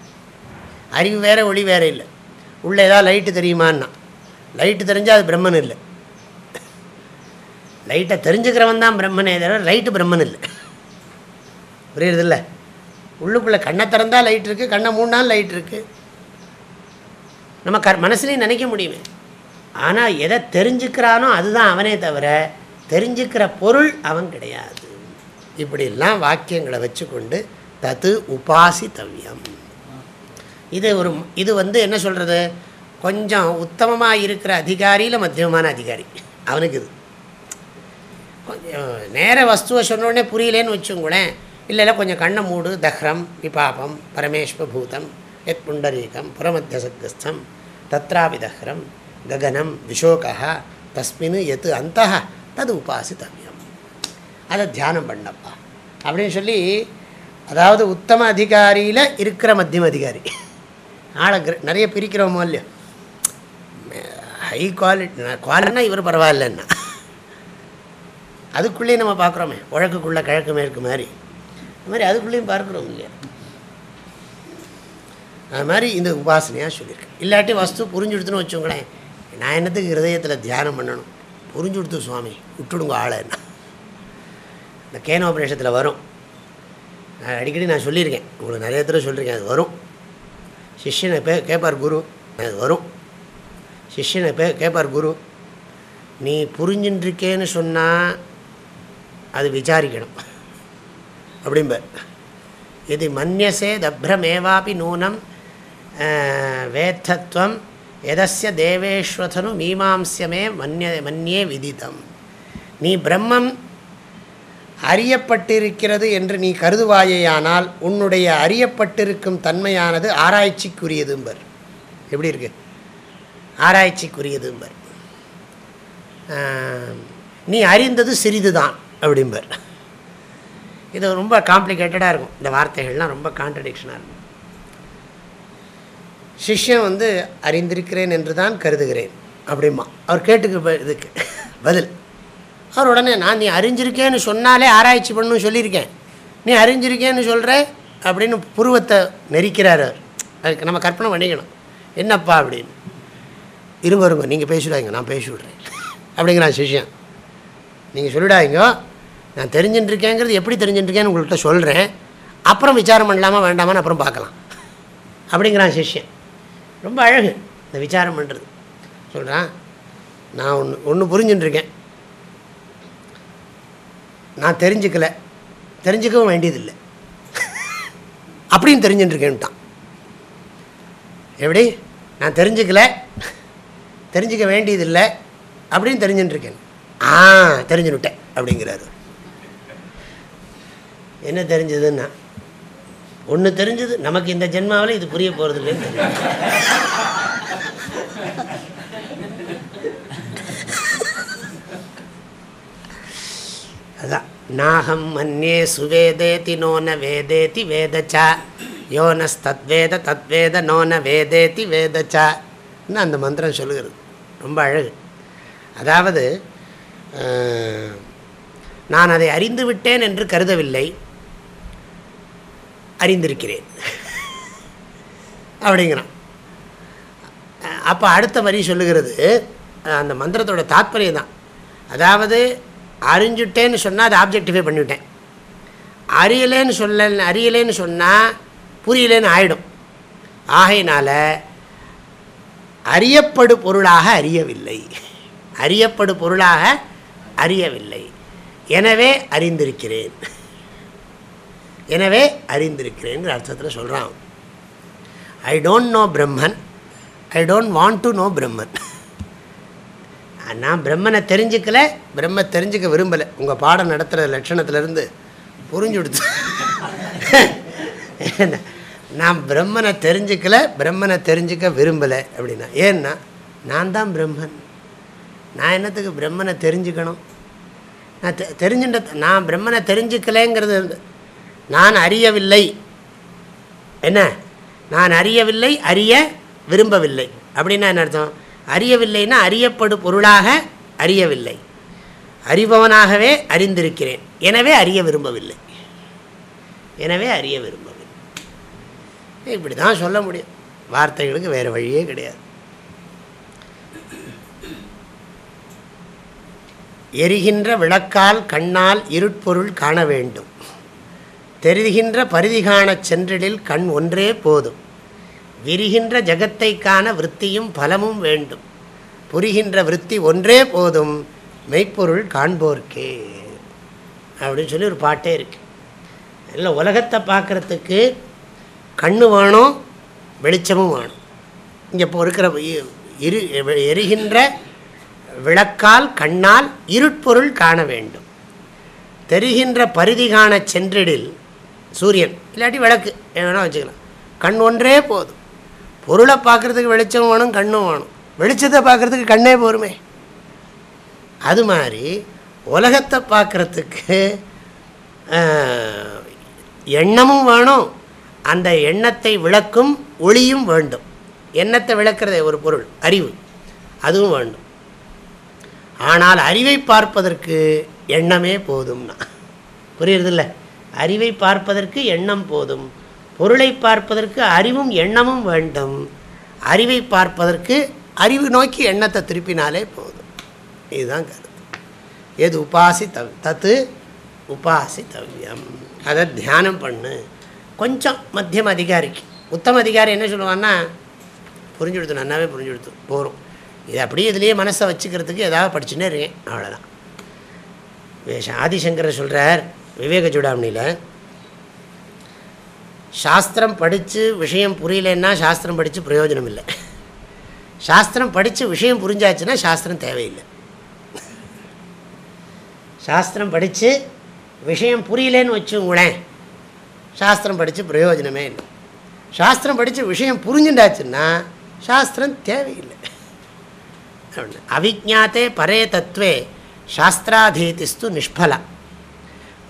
S1: அறிவு வேறு ஒளி வேறு இல்லை. உள்ளே ஏதாவது லைட்டு தெரியுமான்னா? லைட்டு தெரிஞ்சால் அது பிரம்மன் இல்லை. லைட்டை தெரிஞ்சுக்கிறவன் தான் பிரம்மனே தவிர லைட்டு பிரம்மன் இல்லை. புரியுறதில்ல? உள்ளுக்குள்ளே கண்ணை திறந்தால் லைட் இருக்குது கண்ணை மூணு நாள் லைட் இருக்குது நம்ம க மனசுலேயும் நினைக்க முடியுமே. ஆனால் எதை தெரிஞ்சுக்கிறானோ அதுதான் அவனே தவிர தெரிஞ்சுக்கிற பொருள் அவன் கிடையாது. இப்படிலாம் வாக்கியங்களை வச்சுக்கொண்டு தத்து உபாசித்தவ்யம். இது ஒரு இது வந்து என்ன சொல்கிறது கொஞ்சம் உத்தமமாக இருக்கிற அதிகாரியில் மத்தியமமான அதிகாரி. அவனுக்கு இது. கொஞ்சம் நேர வஸ்துவை சொன்னோடனே புரியலேன்னு வச்சுங்களேன் இல்லை இல்லை கொஞ்சம் கண்ணை மூடு தஹ்ரம் விபாபம் பரமேஸ்வபூதம் எத் புண்டரீகம் புறமத்தியசத்தம் தத்ராபி தஹ்ரம் ககனம் விஷோகா தஸ்மின் எது அந்த தது உபாசித்தவியம் அதை தியானம் பண்ணப்பா அப்படின்னு சொல்லி அதாவது உத்தம அதிகாரியில் இருக்கிற மத்தியம அதிகாரி. ஆளை நிறைய பிரிக்கிறோமோ இல்லையோ? ஹை குவாலிட்டி குவாலிட்டினா இவர் பரவாயில்லன்னா. அதுக்குள்ளேயும் நம்ம பார்க்குறோமே உழக்குக்குள்ளே கிழக்கு மேற்கு மாதிரி. அது மாதிரி அதுக்குள்ளேயும் பார்க்குறோம் இல்லையா? அது மாதிரி இந்த உபாசனையாக சொல்லியிருக்கேன் இல்லாட்டி வஸ்து புரிஞ்சுடுத்துன்னு வச்சுங்களேன் நான் என்னத்துக்கு ஹிரதயத்தில் தியானம் பண்ணணும்? புரிஞ்சு கொடுத்து சுவாமி விட்டுடுங்க ஆளை. என்ன இந்த கேனோபரேஷத்தில் வரும். நான் அடிக்கடி நான் சொல்லியிருக்கேன். உங்களுக்கு நிறைய தடவை சொல்லியிருக்கேன் அது வரும். சிஷ்யனை பே கேட்பார் குரு அது வரும். சிஷ்யனை பே கேட்பார் குரு நீ புரிஞ்சுட்டுருக்கேன்னு சொன்னால் அது விசாரிக்கணும். அப்படிம்ப இது மன்யசே தப்ரமேவாபி நூனம் வேத்தத்துவம் எதஸ்ய தேவேஸ்வதனு மீமாம்சமே மன்ய மன்யே விதித்தம் நீ பிரம்மம் அறியப்பட்டிருக்கிறது என்று நீ கருதுவாயேயானால் உன்னுடைய அறியப்பட்டிருக்கும் தன்மையானது ஆராய்ச்சிக்குரியதும்பர் எப்படி இருக்கு? ஆராய்ச்சிக்குரியதும்பர் நீ அறிந்தது சிறிது தான் அப்படிம்பர். இது ரொம்ப காம்ப்ளிகேட்டடாக இருக்கும். இந்த வார்த்தைகள்லாம் ரொம்ப கான்ட்ரடிக்ஷனாக இருக்கும். சிஷ்யன் வந்து அறிந்திருக்கிறேன் என்று தான் கருதுகிறேன். அப்படிமா அவர் கேட்டுக்கு இதுக்கு பதில். அவர் உடனே நான் நீ அறிஞ்சிருக்கேன்னு சொன்னாலே ஆராய்ச்சி பண்ணு சொல்லியிருக்கேன். நீ அறிஞ்சிருக்கேன்னு சொல்கிற அப்படின்னு புருவத்தை நெரிக்கிறார் அவர். அதுக்கு நம்ம கற்பனை பண்ணிக்கணும். என்னப்பா? அப்படின்னு. இருங்க இருங்க. நீங்கள் பேசிவிடாங்க நான் பேசி விட்றேன். அப்படிங்கிறான் சிஷ்யன். நீங்கள் சொல்லிடாதீங்க. நான் தெரிஞ்சுட்டுருக்கேங்கிறது எப்படி தெரிஞ்சுட்டுருக்கேன்னு உங்கள்கிட்ட சொல்கிறேன் அப்புறம் விசாரம் பண்ணலாமா வேண்டாமான்னு அப்புறம் பார்க்கலாம். அப்படிங்கிறான் சிஷ்யன். ரொம்ப அழகு. இந்த விசாரம் பண்ணுறது சொல்கிறான் நான் ஒன்று ஒன்று புரிஞ்சுட்டுருக்கேன் நான் தெரிஞ்சுக்கல. தெரிஞ்சுக்கவும் வேண்டியதில்லை. அப்படின்னு தெரிஞ்சுட்டுருக்கேன்ட்டான் எப்படி? நான் தெரிஞ்சுக்கல. தெரிஞ்சுக்க வேண்டியதில்லை. அப்படின்னு தெரிஞ்சுட்டுருக்கேன் ஆ தெரிஞ்சுன்னுட்டேன் அப்படிங்கிறாரு. என்ன தெரிஞ்சதுன்னா ஒன்று தெரிஞ்சது நமக்கு இந்த ஜென்மாவில் இது புரிய போகிறது இல்லைன்னு தெரியும். அதான். நாகம் மன்யே சுவேதேதி நோன வேதேதி வேதச்சா. யோனஸ்தத்வேத தத்வேத நோன வேதேதி வேதச்சா. அந்த மந்திரம் சொல்லுகிறது? ரொம்ப அழகு. அதாவது நான் அதை அறிந்து விட்டேன் என்று கருதவில்லை. அறிந்திருக்கிறேன். அப்படிங்கிறான். அப்போ அடுத்த வரி சொல்லுகிறது அந்த மந்திரத்தோட தாற்பயம் தான். அதாவது அறிஞ்சுட்டேன்னு சொன்னால் அதை ஆப்ஜெக்டிஃபை பண்ணிவிட்டேன் அறியலேன்னு சொல்ல அறியலேன்னு சொன்னால் புரியலேன்னு ஆயிடும். ஆகையினால் அறியப்படு பொருளாக அறியவில்லை. அறியப்படு பொருளாக அறியவில்லை. எனவே அறிந்திருக்கிறேன். எனவே அறிந்திருக்கிறேங்கிற அர்த்தத்தில் சொல்கிறான் I don't know Brahman I don't want to know Brahman நான் பிரம்மனை தெரிஞ்சுக்கல பிரம்ம தெரிஞ்சுக்க விரும்பலை. உங்கள் பாடம் நடத்துகிற லட்சணத்திலேருந்து புரிஞ்சு கொடுத்து நான் பிரம்மனை தெரிஞ்சுக்கல பிரம்மனை தெரிஞ்சுக்க விரும்பலை அப்படின்னா ஏன்னா நான் தான் பிரம்மன் நான் என்னத்துக்கு பிரம்மனை தெரிஞ்சுக்கணும்? நான் தெ தெரிஞ்சுட்ட நான் பிரம்மனை தெரிஞ்சுக்கலைங்கிறது நான் அறியவில்லை. என்ன? நான் அறியவில்லை அறிய விரும்பவில்லை. அப்படின்னா என்ன அர்த்தம்? அறியவில்லைன்னா அறியப்படு பொருளாக அறியவில்லை. அறிபவனாகவே அறிந்திருக்கிறேன். எனவே அறிய விரும்பவில்லை. எனவே அறிய விரும்பவில்லை. இப்படி தான் சொல்ல முடியும். வார்த்தைகளுக்கு வேறு வழியே கிடையாது. எரிகின்ற விளக்கால் கண்ணால் இருட்பொருள் காண வேண்டும். தெரிகின்ற பரிதி காணச் சென்றிடில் கண் ஒன்றே போதும். விரிகின்ற ஜகத்தை காண விற்த்தியும் பலமும் வேண்டும். புரிகின்ற விற்பி ஒன்றே போதும் மெய்ப்பொருள் காண்போர்க்கே. அப்படின்னு சொல்லி ஒரு பாட்டே இருக்கு. இல்லை உலகத்தை பார்க்குறதுக்கு கண்ணு வேணும் வெளிச்சமும் வேணும். இங்கே இப்போ இருக்கிற இரு எரிகின்ற விளக்கால் கண்ணால் இருட்பொருள் காண வேண்டும். தெரிகின்ற பரிதி காண சென்றிடில் சூரியன் இல்லாட்டி விளக்கு வேணால் வச்சுக்கலாம். கண் ஒன்றே போதும். பொருளை பார்க்குறதுக்கு வெளிச்சம் வேணும் கண்ணும் வேணும். வெளிச்சத்தை பார்க்குறதுக்கு கண்ணே போருமே. அது மாதிரி உலகத்தை பார்க்குறதுக்கு எண்ணமும் வேணும். அந்த எண்ணத்தை விளக்கும் ஒளியும் வேண்டும். எண்ணத்தை விளக்கிறதே ஒரு பொருள் அறிவு. அதுவும் வேண்டும். ஆனால் அறிவை பார்ப்பதற்கு எண்ணமே போதும்னா. புரியுறதில்ல? அறிவை பார்ப்பதற்கு எண்ணம் போதும். பொருளை பார்ப்பதற்கு அறிவும் எண்ணமும் வேண்டும். அறிவை பார்ப்பதற்கு அறிவு நோக்கி எண்ணத்தை திருப்பினாலே போதும். இதுதான் கருத்து. எது உபாசி தவ் தத்து உபாசி தவ்யம் அதை தியானம் பண்ணு. கொஞ்சம் மத்தியம் அதிகாரிக்கு. உத்தம அதிகாரி என்ன சொல்லுவான்னா புரிஞ்சு கொடுத்து நல்லாவே புரிஞ்சு கொடுத்து போகிறோம் இது அப்படியே இதுலேயே மனசை வச்சுக்கிறதுக்கு ஏதாவது படிச்சுன்னே இருக்கேன். அவ்வளோதான் ஆதிசங்கர் சொல்கிறார் விவேக சூடாமணியில் சாஸ்திரம் படித்து விஷயம் புரியலன்னா சாஸ்திரம் படித்து பிரயோஜனம் இல்லை சாஸ்திரம் படித்து விஷயம் புரிஞ்சாச்சுன்னா சாஸ்திரம் தேவையில்லை. சாஸ்திரம் படித்து விஷயம் புரியலேன்னு வச்சுங்களேன் சாஸ்திரம் படித்து பிரயோஜனமே இல்லை. சாஸ்திரம் படித்து விஷயம் புரிஞ்சுட்டாச்சுன்னா சாஸ்திரம் தேவையில்லை. அவிஜாத்தே பரே தத்துவே சாஸ்திராதீதிஸ்து நிஷ்பலம்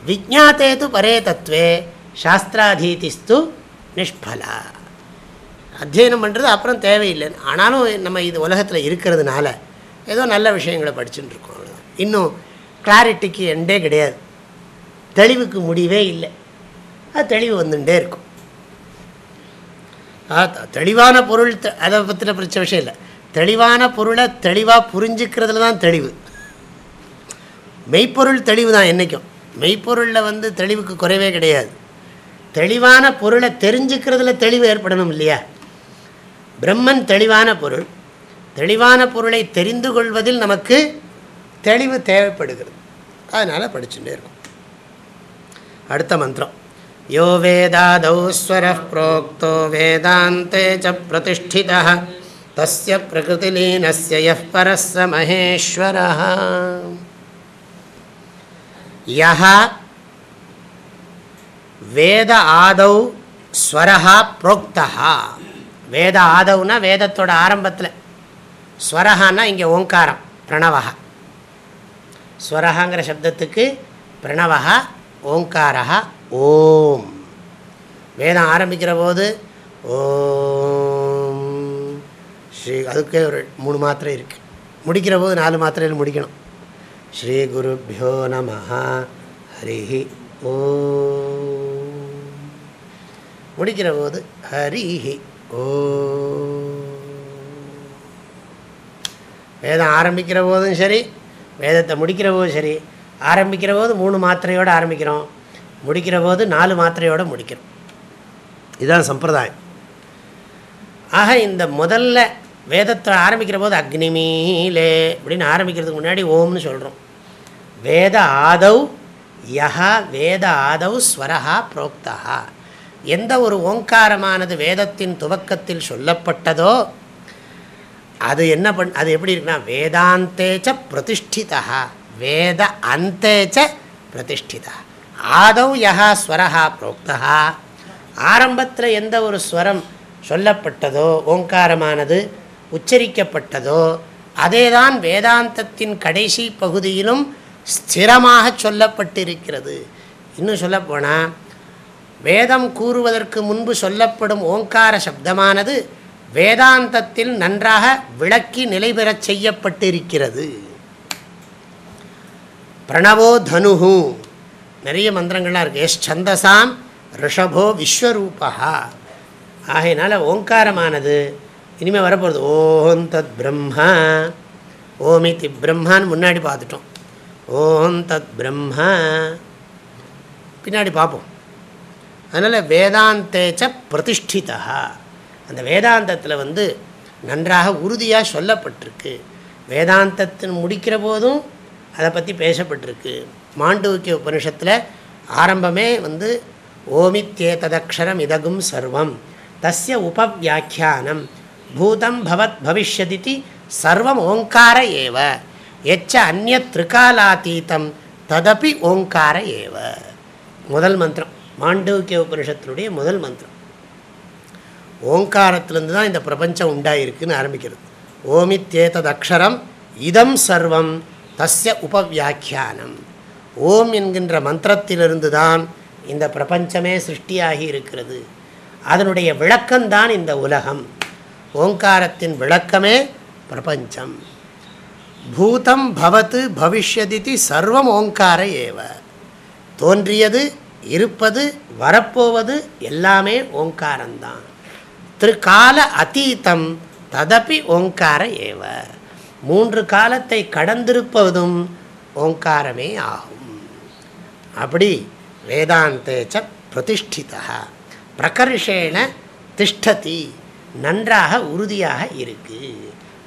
S1: விஜாத்தே து பரே தத்துவே சாஸ்திராதீதிஸ்து நிஷ்பலா அத்தியனம் பண்ணுறது அப்புறம் தேவையில்லை ஆனாலும் நம்ம இது உலகத்தில் இருக்கிறதுனால ஏதோ நல்ல விஷயங்களை படிச்சுட்டு இருக்கோம் இன்னும் கிளாரிட்டிக்கு எண்டே கிடையாது தெளிவுக்கு முடிவே இல்லை அது தெளிவு வந்துட்டே இருக்கும் தெளிவான பொருள் அதை பற்றின பிரச்சனை விஷயம் இல்லை தெளிவான பொருளை தெளிவாக புரிஞ்சுக்கிறதுல தான் தெளிவு மெய்ப்பொருள் தெளிவு தான் என்றைக்கும் மெய்ப்பொருளில் வந்து தெளிவுக்கு குறைவே கிடையாது. தெளிவான பொருளை தெரிஞ்சுக்கிறதுல தெளிவு ஏற்படணும் இல்லையா? பிரம்மன் தெளிவான பொருள். தெளிவான பொருளை தெரிந்து கொள்வதில் நமக்கு தெளிவு தேவைப்படுகிறது. அதனால் படிச்சுட்டே இருக்கும். அடுத்த மந்திரம். யோ வேதாதௌஸ்வர புரோக்தோ வேதாந்தே ச பிரதிஷ்டித தஸ்ய பிரகிருதிலீனஸ்ய பரஸ்ஸ மகேஸ்வரः. யः வேத ஆதௌ ஸ்வரஹா புரோக்தா வேத ஆதவுனா வேதத்தோட ஆரம்பத்தில். ஸ்வரஹான்னா இங்கே ஓங்காரம் பிரணவா। ஸ்வரஹாங்கிற சப்தத்துக்கு பிரணவா ஓங்காரா ஓம். வேதம் ஆரம்பிக்கிற போது ஓம். ஸ்ரீ அதுக்கே ஒரு மூணு மாத்திரை இருக்குது முடிக்கிற போது நாலு மாத்திரையில் முடிக்கணும். ஸ்ரீகுருப்போ நம ஹரி ஓ. முடிக்கிற போது ஹரிஹி. ஓ. வேதம் ஆரம்பிக்கிற போதும் சரி வேதத்தை முடிக்கிற போதும் சரி ஆரம்பிக்கிற போது மூணு மாத்திரையோடு ஆரம்பிக்கிறோம். முடிக்கிற போது நாலு மாத்திரையோடு முடிக்கிறோம். இதுதான் சம்பிரதாயம். ஆக இந்த முதல்ல வேதத்தை ஆரம்பிக்கிற போது அக்னிமீலே அப்படின்னு ஆரம்பிக்கிறதுக்கு முன்னாடி ஓம்னு சொல்கிறோம் வேத ஆதவ் யஹா வேத ஆதவ் ஸ்வரஹா புரோக்தா எந்த ஒரு ஓங்காரமானது வேதத்தின் துவக்கத்தில் சொல்லப்பட்டதோ அது என்ன பண் அது எப்படி இருக்குன்னா வேதாந்தேச்ச பிரதிஷ்டிதா வேத அந்தேச்ச பிரதிஷ்டிதா ஆதவ் யஹா ஸ்வரஹா புரோக்தா ஆரம்பத்தில் எந்த ஒரு ஸ்வரம் சொல்லப்பட்டதோ ஓங்காரமானது உச்சரிக்கப்பட்டதோ அதேதான் வேதாந்தத்தின் கடைசி பகுதியிலும் ஸ்திரமாக சொல்லப்பட்டிருக்கிறது. இன்னும் சொல்லப்போனால் வேதம் கூறுவதற்கு முன்பு சொல்லப்படும் ஓங்கார சப்தமானது வேதாந்தத்தில் நன்றாக விளக்கி நிலை பெறச் செய்யப்பட்டிருக்கிறது. பிரணவோ தனுகு நிறைய மந்திரங்கள்லாம் இருக்குது எஸ் சந்தசாம் ரிஷபோ விஸ்வரூபா ஆகையினால ஓங்காரமானது இனிமேல் வரப்போகிறது ஓம் தத் பிரம்மா ஓமிதி பிரம்மான்னு முன்னாடி பார்த்துட்டோம். ஓம் தத் பிரம்மா. பின்னாடி பார்ப்போம். அதனால் வேதாந்தேச்ச பிரதிஷ்டிதா அந்த வேதாந்தத்தில் வந்து நன்றாக உறுதியாக சொல்லப்பட்டிருக்கு. வேதாந்தத்தின் முடிக்கிற போதும் அதை பற்றி பேசப்பட்டிருக்கு. மாண்டூக்கிய உபனிஷத்தில் ஆரம்பமே வந்து ஓமித்யேததக்ஷரம் இதகும் சர்வம். தஸ்ய உபவியாக்கியானம். பூதம் பவத் பவிஷ்யதி சர்வம் ஓங்கார ஏவ. எச்ச அந்நிய திரிகாலாத்தீத்தம் ததப்பி ஓங்கார ஏவ. முதல் மந்திரம். மாண்டூக்கிய உபனிஷத்தினுடைய முதல் மந்திரம். ஓங்காரத்திலேருந்து தான் இந்த பிரபஞ்சம் உண்டாயிருக்குன்னு ஆரம்பிக்கிறது. ஓமித்யேதத் அக்ஷரம் இதம் சர்வம் தஸ்ய உபவியாக்கியானம். ஓம் என்கின்ற மந்திரத்திலிருந்து தான் இந்த பிரபஞ்சமே சிருஷ்டியாகி இருக்கிறது. அதனுடைய விளக்கம்தான் இந்த உலகம். ஓங்காரத்தின் விளக்கமே பிரபஞ்சம். பூதம் பவத்து பவிஷ்யதிதி சர்வம் ஓங்கார ஏவ. தோன்றியது இருப்பது வரப்போவது எல்லாமே ஓங்காரந்தான் திருக்கால அத்தீத்தம் ததப்பி ஓங்கார ஏவ. மூன்று காலத்தை கடந்திருப்பதும் ஓங்காரமே ஆகும். அப்படி வேதாந்தேச்ச பிரதிஷ்டிதா பிரகர்ஷேன திஷ்டதி நன்றாக உறுதியாக இருக்குது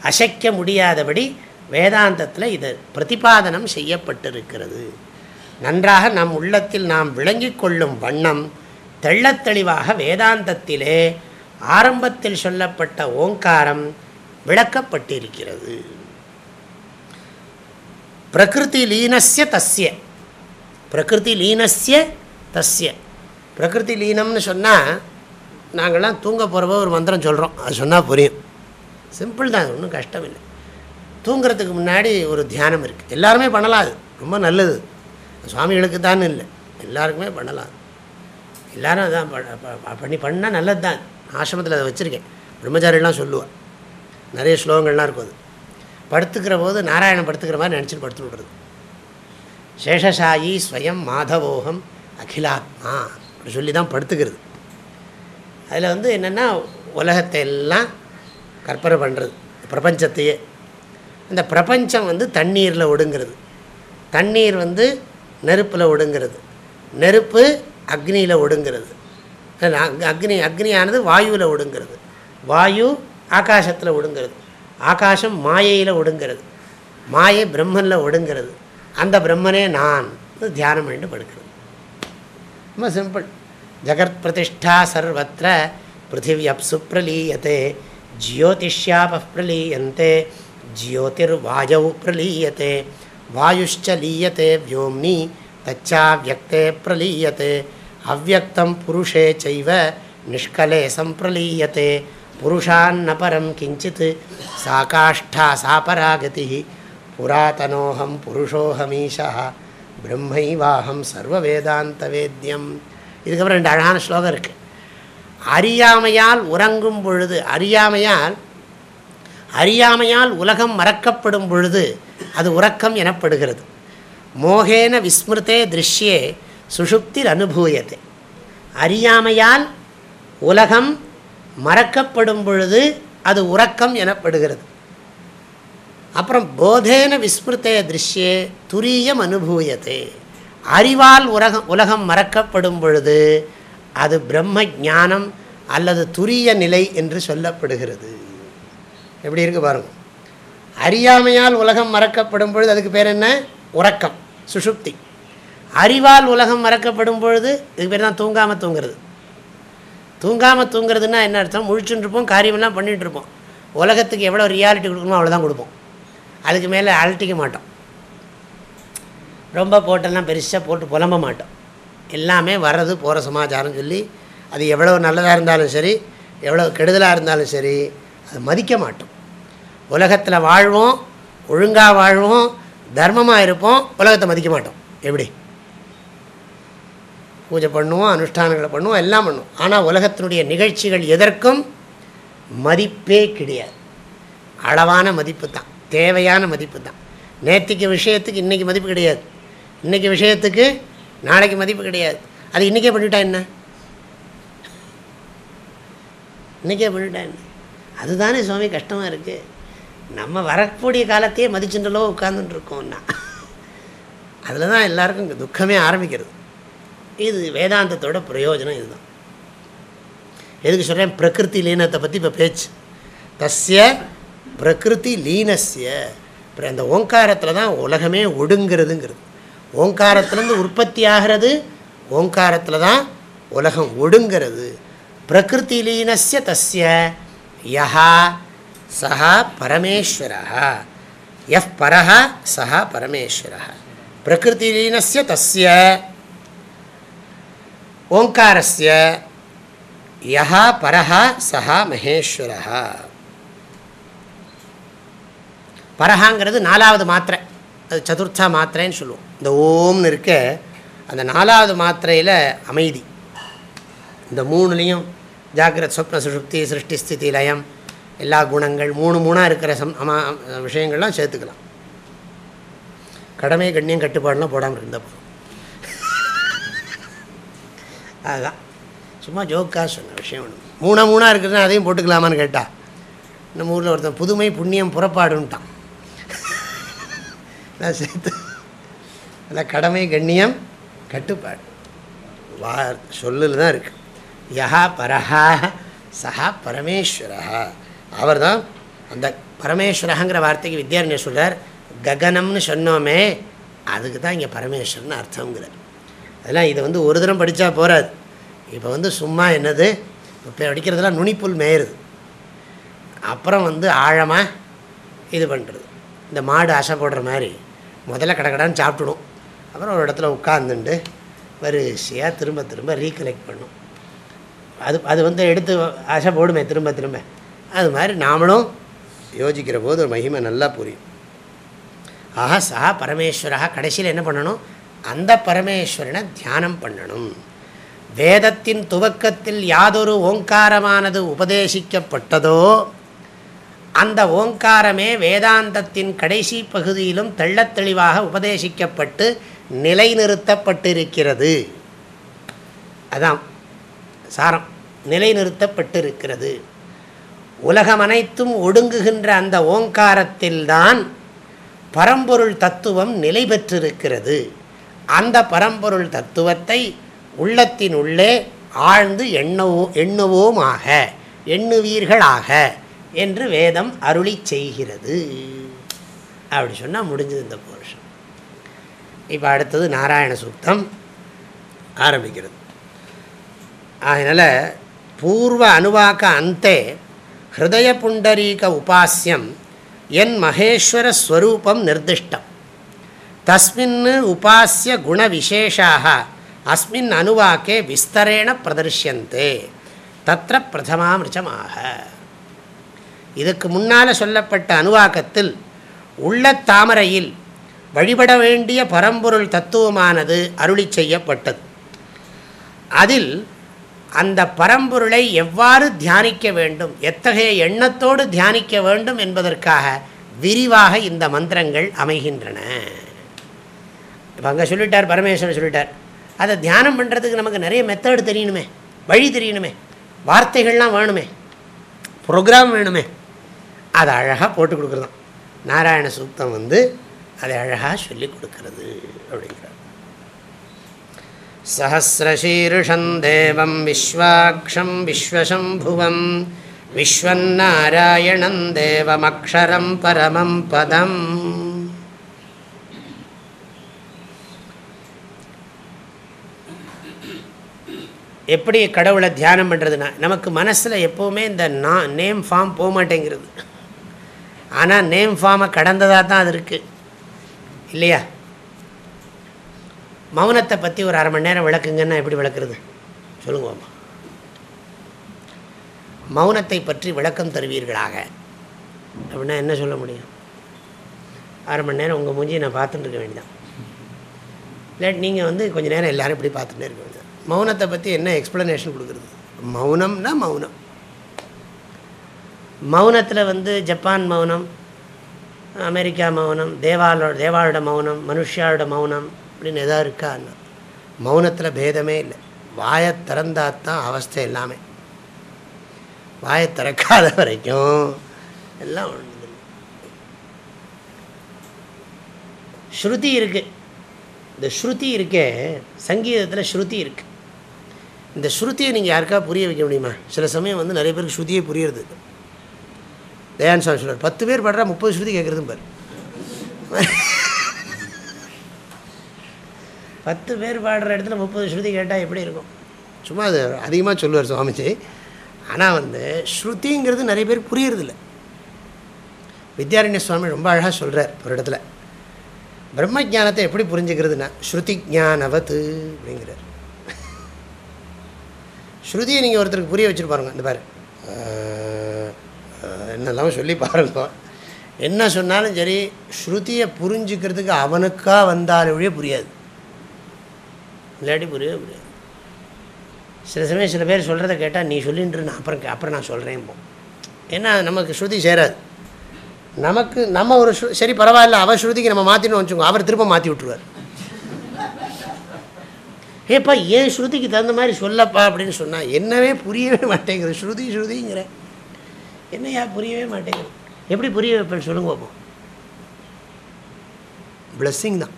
S1: அசைக்க முடியாதபடி வேதாந்தத்தில் இது பிரதிபாதனம் செய்யப்பட்டிருக்கிறது. நன்றாக நம் உள்ளத்தில் நாம் விளங்கி கொள்ளும் வண்ணம் தெள்ளத்தெளிவாக வேதாந்தத்திலே ஆரம்பத்தில் சொல்லப்பட்ட ஓங்காரம் விளக்கப்பட்டிருக்கிறது. பிரகிருதி லீனஸ்ய தஸ்ய. பிரகிருதி லீனஸ்ய தஸ்ய. பிரகிருதி லீனம்னு சொன்னால் நாங்கள்லாம் தூங்க போகிறப்ப ஒரு மந்திரம் சொல்கிறோம் அது சொன்னால் புரியும். சிம்பிள் தான் ஒன்றும் கஷ்டம் இல்லை தூங்குறதுக்கு முன்னாடி ஒரு தியானம் இருக்குது எல்லாருமே பண்ணலாம் அது. ரொம்ப நல்லது. சுவாமிகளுக்கு தான் இல்லை. எல்லாருக்குமே பண்ணலாம். எல்லோரும் அதான் பண்ணி பண்ணால் நல்லது தான் ஆசிரமத்தில் அதை வச்சுருக்கேன். பிரம்மச்சாரியெல்லாம் சொல்லுவாள் நிறைய ஸ்லோகங்கள்லாம் இருக்கும் அது. படுத்துக்கிற போது நாராயணன் படுத்துக்கிற மாதிரி நினச்சிட்டு படுத்து விடுறது சேஷசாயி ஸ்வயம் மாதவோகம் அகிலாத்மா அப்படி சொல்லி தான் படுத்துக்கிறது. அதில் வந்து என்னென்னா உலகத்தை எல்லாம் கற்பனை பண்ணுறது பிரபஞ்சத்தையே. இந்த பிரபஞ்சம் வந்து தண்ணீரில் ஒடுங்கிறது. தண்ணீர் வந்து நெருப்பில் ஒடுங்கிறது. நெருப்பு அக்னியில் ஒடுங்கிறது. அக்னி அக்னியானது வாயுவில் ஒடுங்கிறது. வாயு ஆகாசத்தில் ஒடுங்கிறது. ஆகாசம் மாயையில் ஒடுங்கிறது. மாயை பிரம்மனில் ஒடுங்கிறது. அந்த பிரம்மனே நான். தியானம் பண்ணிட்டு படுக்கிறது. ரொம்ப சிம்பிள். ஜகத் பிரதிஷ்டா சர்வத்திர பிருத்திவியப்சு பிரலீயத்தே ஜியோதிஷ்யாப பிரலீயந்தே. ஜியோதிர்வாயவு பிரலீயத்தை வாயுஷ்ச லீயத்தை வியோம்னி தச்சா வியக்தே பிரலீயத்தே அவ்வக்தம் புருஷே செய்வ நிஷ்கலே சம்பிரலீயத்தை புருஷான்ன பரம் கிஞ்சித் சா காஷ்டா சாபராகதி புராதனோகம் புருஷோஹமீஷா பிரம்மைவாகம் சர்வ வேதாந்த வேத்தியம் இதுக்கப்புறம் ரெண்டு அழகான ஸ்லோகம் இருக்குது அறியாமையால் உறங்கும் பொழுது அறியாமையால் அறியாமையால் உலகம் மறக்கப்படும் பொழுது அது உறக்கம் எனப்படுகிறது. மோகேன விஸ்மிருத்தே திருஷ்யே சுஷுப்தில் அனுபூயத்தை அறியாமையால் உலகம் மறக்கப்படும் பொழுது அது உறக்கம் எனப்படுகிறது. அப்புறம் போதேன விஸ்மிருத்தே திருஷ்யே துரியம் அனுபூயத்தே அறிவால் உலகம் உலகம் மறக்கப்படும் பொழுது அது பிரம்ம ஞானம் அல்லது துரிய நிலை என்று சொல்லப்படுகிறது. எப்படி இருக்கு பாருங்க. அறியாமையால் உலகம் மறக்கப்படும் பொழுது அதுக்கு பேர் என்ன? உறக்கம் சுஷுப்தி அறிவால் உலகம் மறக்கப்படும் பொழுது இதுக்கு பேர் தான் தூங்காமல் தூங்குறது. தூங்காமல் தூங்குறதுன்னா என்ன அர்த்தம்? முழிச்சுட்டுருப்போம் காரியமெல்லாம் பண்ணிகிட்ருப்போம் உலகத்துக்கு எவ்வளோ ரியாலிட்டி கொடுக்கணுமோ அவ்வளோதான் கொடுப்போம். அதுக்கு மேலே அழட்டிக்க மாட்டோம். ரொம்ப போட்டெல்லாம் பெருசாக போட்டு புலம்ப மாட்டோம். எல்லாமே வர்றது போகிற சமாச்சாரம் சொல்லி அது எவ்வளோ நல்லதாக இருந்தாலும் சரி எவ்வளோ கெடுதலாக இருந்தாலும் சரி அது மதிக்க மாட்டோம். உலகத்தில் வாழ்வோம் ஒழுங்காக வாழ்வோம் தர்மமாக இருப்போம் உலகத்தை மதிக்க மாட்டோம். எப்படி? பூஜை பண்ணுவோம் அனுஷ்டானங்களை பண்ணுவோம் எல்லாம் பண்ணுவோம். ஆனால் உலகத்தினுடைய நிகழ்ச்சிகள் எதற்கும் மதிப்பே கிடையாது. அளவான மதிப்பு தான் தேவையான மதிப்பு தான். நேற்றுக்கு விஷயத்துக்கு இன்றைக்கி மதிப்பு கிடையாது. இன்றைக்கி விஷயத்துக்கு நாளைக்கு மதிப்பு கிடையாது. அது இன்றைக்கே பண்ணிட்டா என்ன? இன்றைக்கே பண்ணிட்டா என்ன? அதுதானே சுவாமி கஷ்டமாக இருக்குது நம்ம வரக்கூடிய காலத்தையே மதிச்சுட்டலோ உட்காந்துட்டுருக்கோம்னா அதில் தான் எல்லாருக்கும் இங்கே துக்கமே ஆரம்பிக்கிறது. இது வேதாந்தத்தோட பிரயோஜனம் இதுதான். எதுக்கு சொல்கிறேன் பிரகிருதி லீனத்தை பற்றி இப்போ பேச்சு. தஸ்ய பிரகிருதி லீனஸ்ய. அப்புறம் அந்த ஓங்காரத்தில் தான் உலகமே ஒடுங்கிறதுங்கிறது. ஓங்காரத்துலேருந்து உற்பத்தி ஆகிறது ஓங்காரத்தில் தான் உலகம் ஒடுங்கிறது. பிரகிருதி லீனஸ்ய தஸ்ய. யஹா சஹா பரமேஸ்வரா எஃப் பரஹ சஹா பரமேஸ்வரா பிரகிருதி தஸ்ய ஓங்காரஸ்ய யஹா பரஹா சஹா மகேஸ்வரா பரஹாங்கிறது நாலாவது மாத்திரை. அது சதுர்த்தா மாத்திரைன்னு சொல்லுவோம். இந்த ஓம்னு இருக்க அந்த நாலாவது மாத்திரையில் அமைதி. இந்த மூணுலேயும் ஜாக்கிரத் சொப்ன சுஷுப்தி சிருஷ்டி ஸ்திதி லயம் எல்லா குணங்கள் மூணு மூணாக இருக்கிற சம் அமா விஷயங்கள்லாம் சேர்த்துக்கலாம். கடமை கண்ணியம் கட்டுப்பாடுலாம் போடாமல் இருந்தப்போ போதும். அதுதான் சும்மா ஜோக்காக சொன்ன விஷயம் ஒன்று மூணா மூணாக இருக்குதுன்னா அதையும் போட்டுக்கலாமான்னு கேட்டா நம்ம ஊரில் ஒருத்தன் புதுமை புண்ணியம் புறப்பாடுன்ட்டான். நான் சேர்த்து. அதில் கடமை கண்ணியம் கட்டுப்பாடு. வா சொல்லில் தான் இருக்குது யஹா பரஹா சஹா பரமேஸ்வரா அவர் தான் அந்த பரமேஸ்வரங்கிற வார்த்தைக்கு வித்யாரண்யர் சொல்கிறார் ககனம்னு சொன்னோமே அதுக்கு தான் இங்கே பரமேஸ்வரன் அர்த்தங்கிறார் அதெல்லாம் இதை வந்து ஒரு தினம் படித்தா போகாது இப்போ வந்து சும்மா என்னது இப்போ படிக்கிறதுலாம் நுனிப்புல் மேயுது அப்புறம் வந்து ஆழமாக இது பண்ணுறது இந்த மாடு ஆசை போடுற மாதிரி முதல்ல கடக்கடான்னு சாப்பிட்டுடும். அப்புறம் ஒரு இடத்துல உட்காந்துண்டு வரிசையாக திரும்ப திரும்ப ரீகலெக்ட் பண்ணும். அது அது வந்து எடுத்து ஆசை போடுமே திரும்ப திரும்ப. அது மாதிரி நாமளும் யோசிக்கிற போது ஒரு மகிமை நல்லா புரியும். ஆஹா சா பரமேஸ்வரா கடைசியில் என்ன பண்ணணும்? அந்த பரமேஸ்வரனை தியானம் பண்ணணும். வேதத்தின் துவக்கத்தில் யாதொரு ஓங்காரமானது உபதேசிக்கப்பட்டதோ அந்த ஓங்காரமே வேதாந்தத்தின் கடைசி பகுதியிலும் தெள்ளத் தெளிவாக உபதேசிக்கப்பட்டு நிலைநிறுத்தப்பட்டிருக்கிறது. அதான் சாரம். நிலைநிறுத்தப்பட்டிருக்கிறது. உலகம் அனைத்தும் ஒடுங்குகின்ற அந்த ஓங்காரத்தில்தான் பரம்பொருள் தத்துவம் நிலை பெற்றிருக்கிறது. அந்த பரம்பொருள் தத்துவத்தை உள்ளத்தின் உள்ளே ஆழ்ந்து எண்ணவோ எண்ணுவோமாக எண்ணுவீர்களாக என்று வேதம் அருளி செய்கிறது. அப்படி சொன்னால் முடிஞ்சது இந்த போர்ஷம் இப்போ அடுத்தது நாராயண சூக்தம் ஆரம்பிக்கிறது. அதனால் பூர்வ அணுவாக்க அந்தே ஹிருதய புண்டரீக உபாசியம் என் மகேஸ்வர ஸ்வரூபம் நிர்திஷ்டம். தஸ்மின் உபாசிய குணவிசேஷாக அஸ்மின் அணுவாக்கே விஸ்தரேண பிரதர்ஷியந்தே. தத்திர பிரதமாமிருச்சமாக. இதுக்கு முன்னால் சொல்லப்பட்ட அணுவாக்கத்தில் உள்ள தாமரையில் வழிபட வேண்டிய பரம்பொருள் தத்துவமானது அருளி செய்யப்பட்டது. அதில் அந்த பரம்பொருளை எவ்வாறு தியானிக்க வேண்டும் எத்தகைய எண்ணத்தோடு தியானிக்க வேண்டும் என்பதற்காக விரிவாக இந்த மந்திரங்கள் அமைகின்றன. இப்போ அங்கே சொல்லிட்டார் பரமேஸ்வரன் சொல்லிட்டார். அதை தியானம் பண்ணுறதுக்கு நமக்கு நிறைய மெத்தடு தெரியணுமே வழி தெரியணுமே வார்த்தைகள்லாம் வேணுமே ப்ரோக்ராம் வேணுமே. அதை அழகாக போட்டு கொடுக்குறதான் நாராயண சூக்தம் வந்து அதை அழகாக சொல்லி கொடுக்கறது அப்படிங்கிறார். சஹசிரசீருஷம் தேவம் விஸ்வாட்சம் விஸ்வசம்புவம் விஸ்வநாராயணம் தேவமக்ஷரம் பரமம் பதம் எப்படி கடவுளை தியானம் பண்ணுறதுனா நமக்கு மனசில் எப்போவுமே இந்த நான் நேம் ஃபார்ம் போக மாட்டேங்கிறது. ஆனால் நேம் ஃபார்மை கடந்ததாக தான் அது இருக்குது இல்லையா? மௌனத்தை பற்றி ஒரு அரை மணி நேரம் விளக்குங்கன்னா எப்படி விளக்குறது? சொல்லுங்க மாமா. மௌனத்தை பற்றி விளக்கம் தருவீர்களாக? அப்படின்னா என்ன சொல்ல முடியும்? அரை மணி நேரம் உங்கள் மூஞ்சி நான் பார்த்துட்டு இருக்க வேண்டியதான் இல்லை நீங்கள் வந்து கொஞ்சம் நேரம் எல்லோரும் இப்படி பார்த்துட்டே இருக்க வேண்டியதான் மௌனத்தை பற்றி என்ன எக்ஸ்ப்ளனேஷன் கொடுக்குறது? மௌனம்னா மௌனம். மௌனத்தில் வந்து ஜப்பான் மௌனம் அமெரிக்கா மௌனம் தேவாலோட தேவாளோட மௌனம் மனுஷியாவோட மௌனம் அப்படின்னு எதாவது இருக்கான்னா மௌனத்தில் பேதமே இல்லை. வாயை திறந்தாத்தான் அவஸ்தை எல்லாமே. வாயை திறக்காத வரைக்கும் எல்லாம் ஒன்று ஸ்ருதி இருக்கு. இந்த ஸ்ருதி இருக்கே சங்கீதத்தில் ஸ்ருதி இருக்கு. இந்த ஸ்ருதியை நீங்கள் யாருக்கா புரிய வைக்க முடியுமா? சில சமயம் வந்து நிறைய பேருக்கு ஸ்ருதியே புரியுறது தயான் சுவாமி சொல்கிறார் பத்து பேர் பாடுறா முப்பது ஸ்ருதி கேட்குறதும் பாரு. பத்து பேர் பாடுற இடத்துல முப்பது ஸ்ருதி கேட்டால் எப்படி இருக்கும்? சும்மா அது அதிகமாக சொல்லுவார் சுவாமிஜி. ஆனால் வந்து ஸ்ருதிங்கிறது நிறைய பேர் புரியறதில்ல. வித்யாரண்ய சுவாமி ரொம்ப அழகாக சொல்கிறார் ஒரு இடத்துல. பிரம்ம ஜானத்தை எப்படி புரிஞ்சுக்கிறதுனா ஸ்ருதி ஜானவத்து அப்படிங்கிறார். ஸ்ருதியை நீங்கள் ஒருத்தருக்கு புரிய வச்சுருப்பாருங்க இந்த பாரு. என்னெல்லாம் சொல்லி பாருங்க. என்ன சொன்னாலும் சரி ஸ்ருதியை புரிஞ்சுக்கிறதுக்கு அவனுக்காக வந்தாலே புரியாது. இல்லாட்டி புரியவே புரியாது. சில சமயம் சில பேர் சொல்கிறத கேட்டால் நீ சொல்லின்று நான் அப்புறம் அப்புறம் நான் சொல்கிறேன் போ ஏன்னா நமக்கு ஸ்ருதி சேராது. நமக்கு நம்ம ஒரு சரி பரவாயில்ல அவர் ஸ்ருதிக்கு நம்ம மாற்றினோம் வச்சுக்கோங்க அவர் திரும்ப மாற்றி விட்டுருவார். ஏப்பா ஏன் ஸ்ருதிக்கு தகுந்த மாதிரி சொல்லப்பா அப்படின்னு சொன்னால் என்னவே புரியவே மாட்டேங்குது ஸ்ருதி ஸ்ருதிங்கிற. என்னையா புரியவே மாட்டேங்குது. எப்படி புரிய வைப்பேன் சொல்லுங்க பார்ப்போம் பிளஸ்ஸிங் தான்.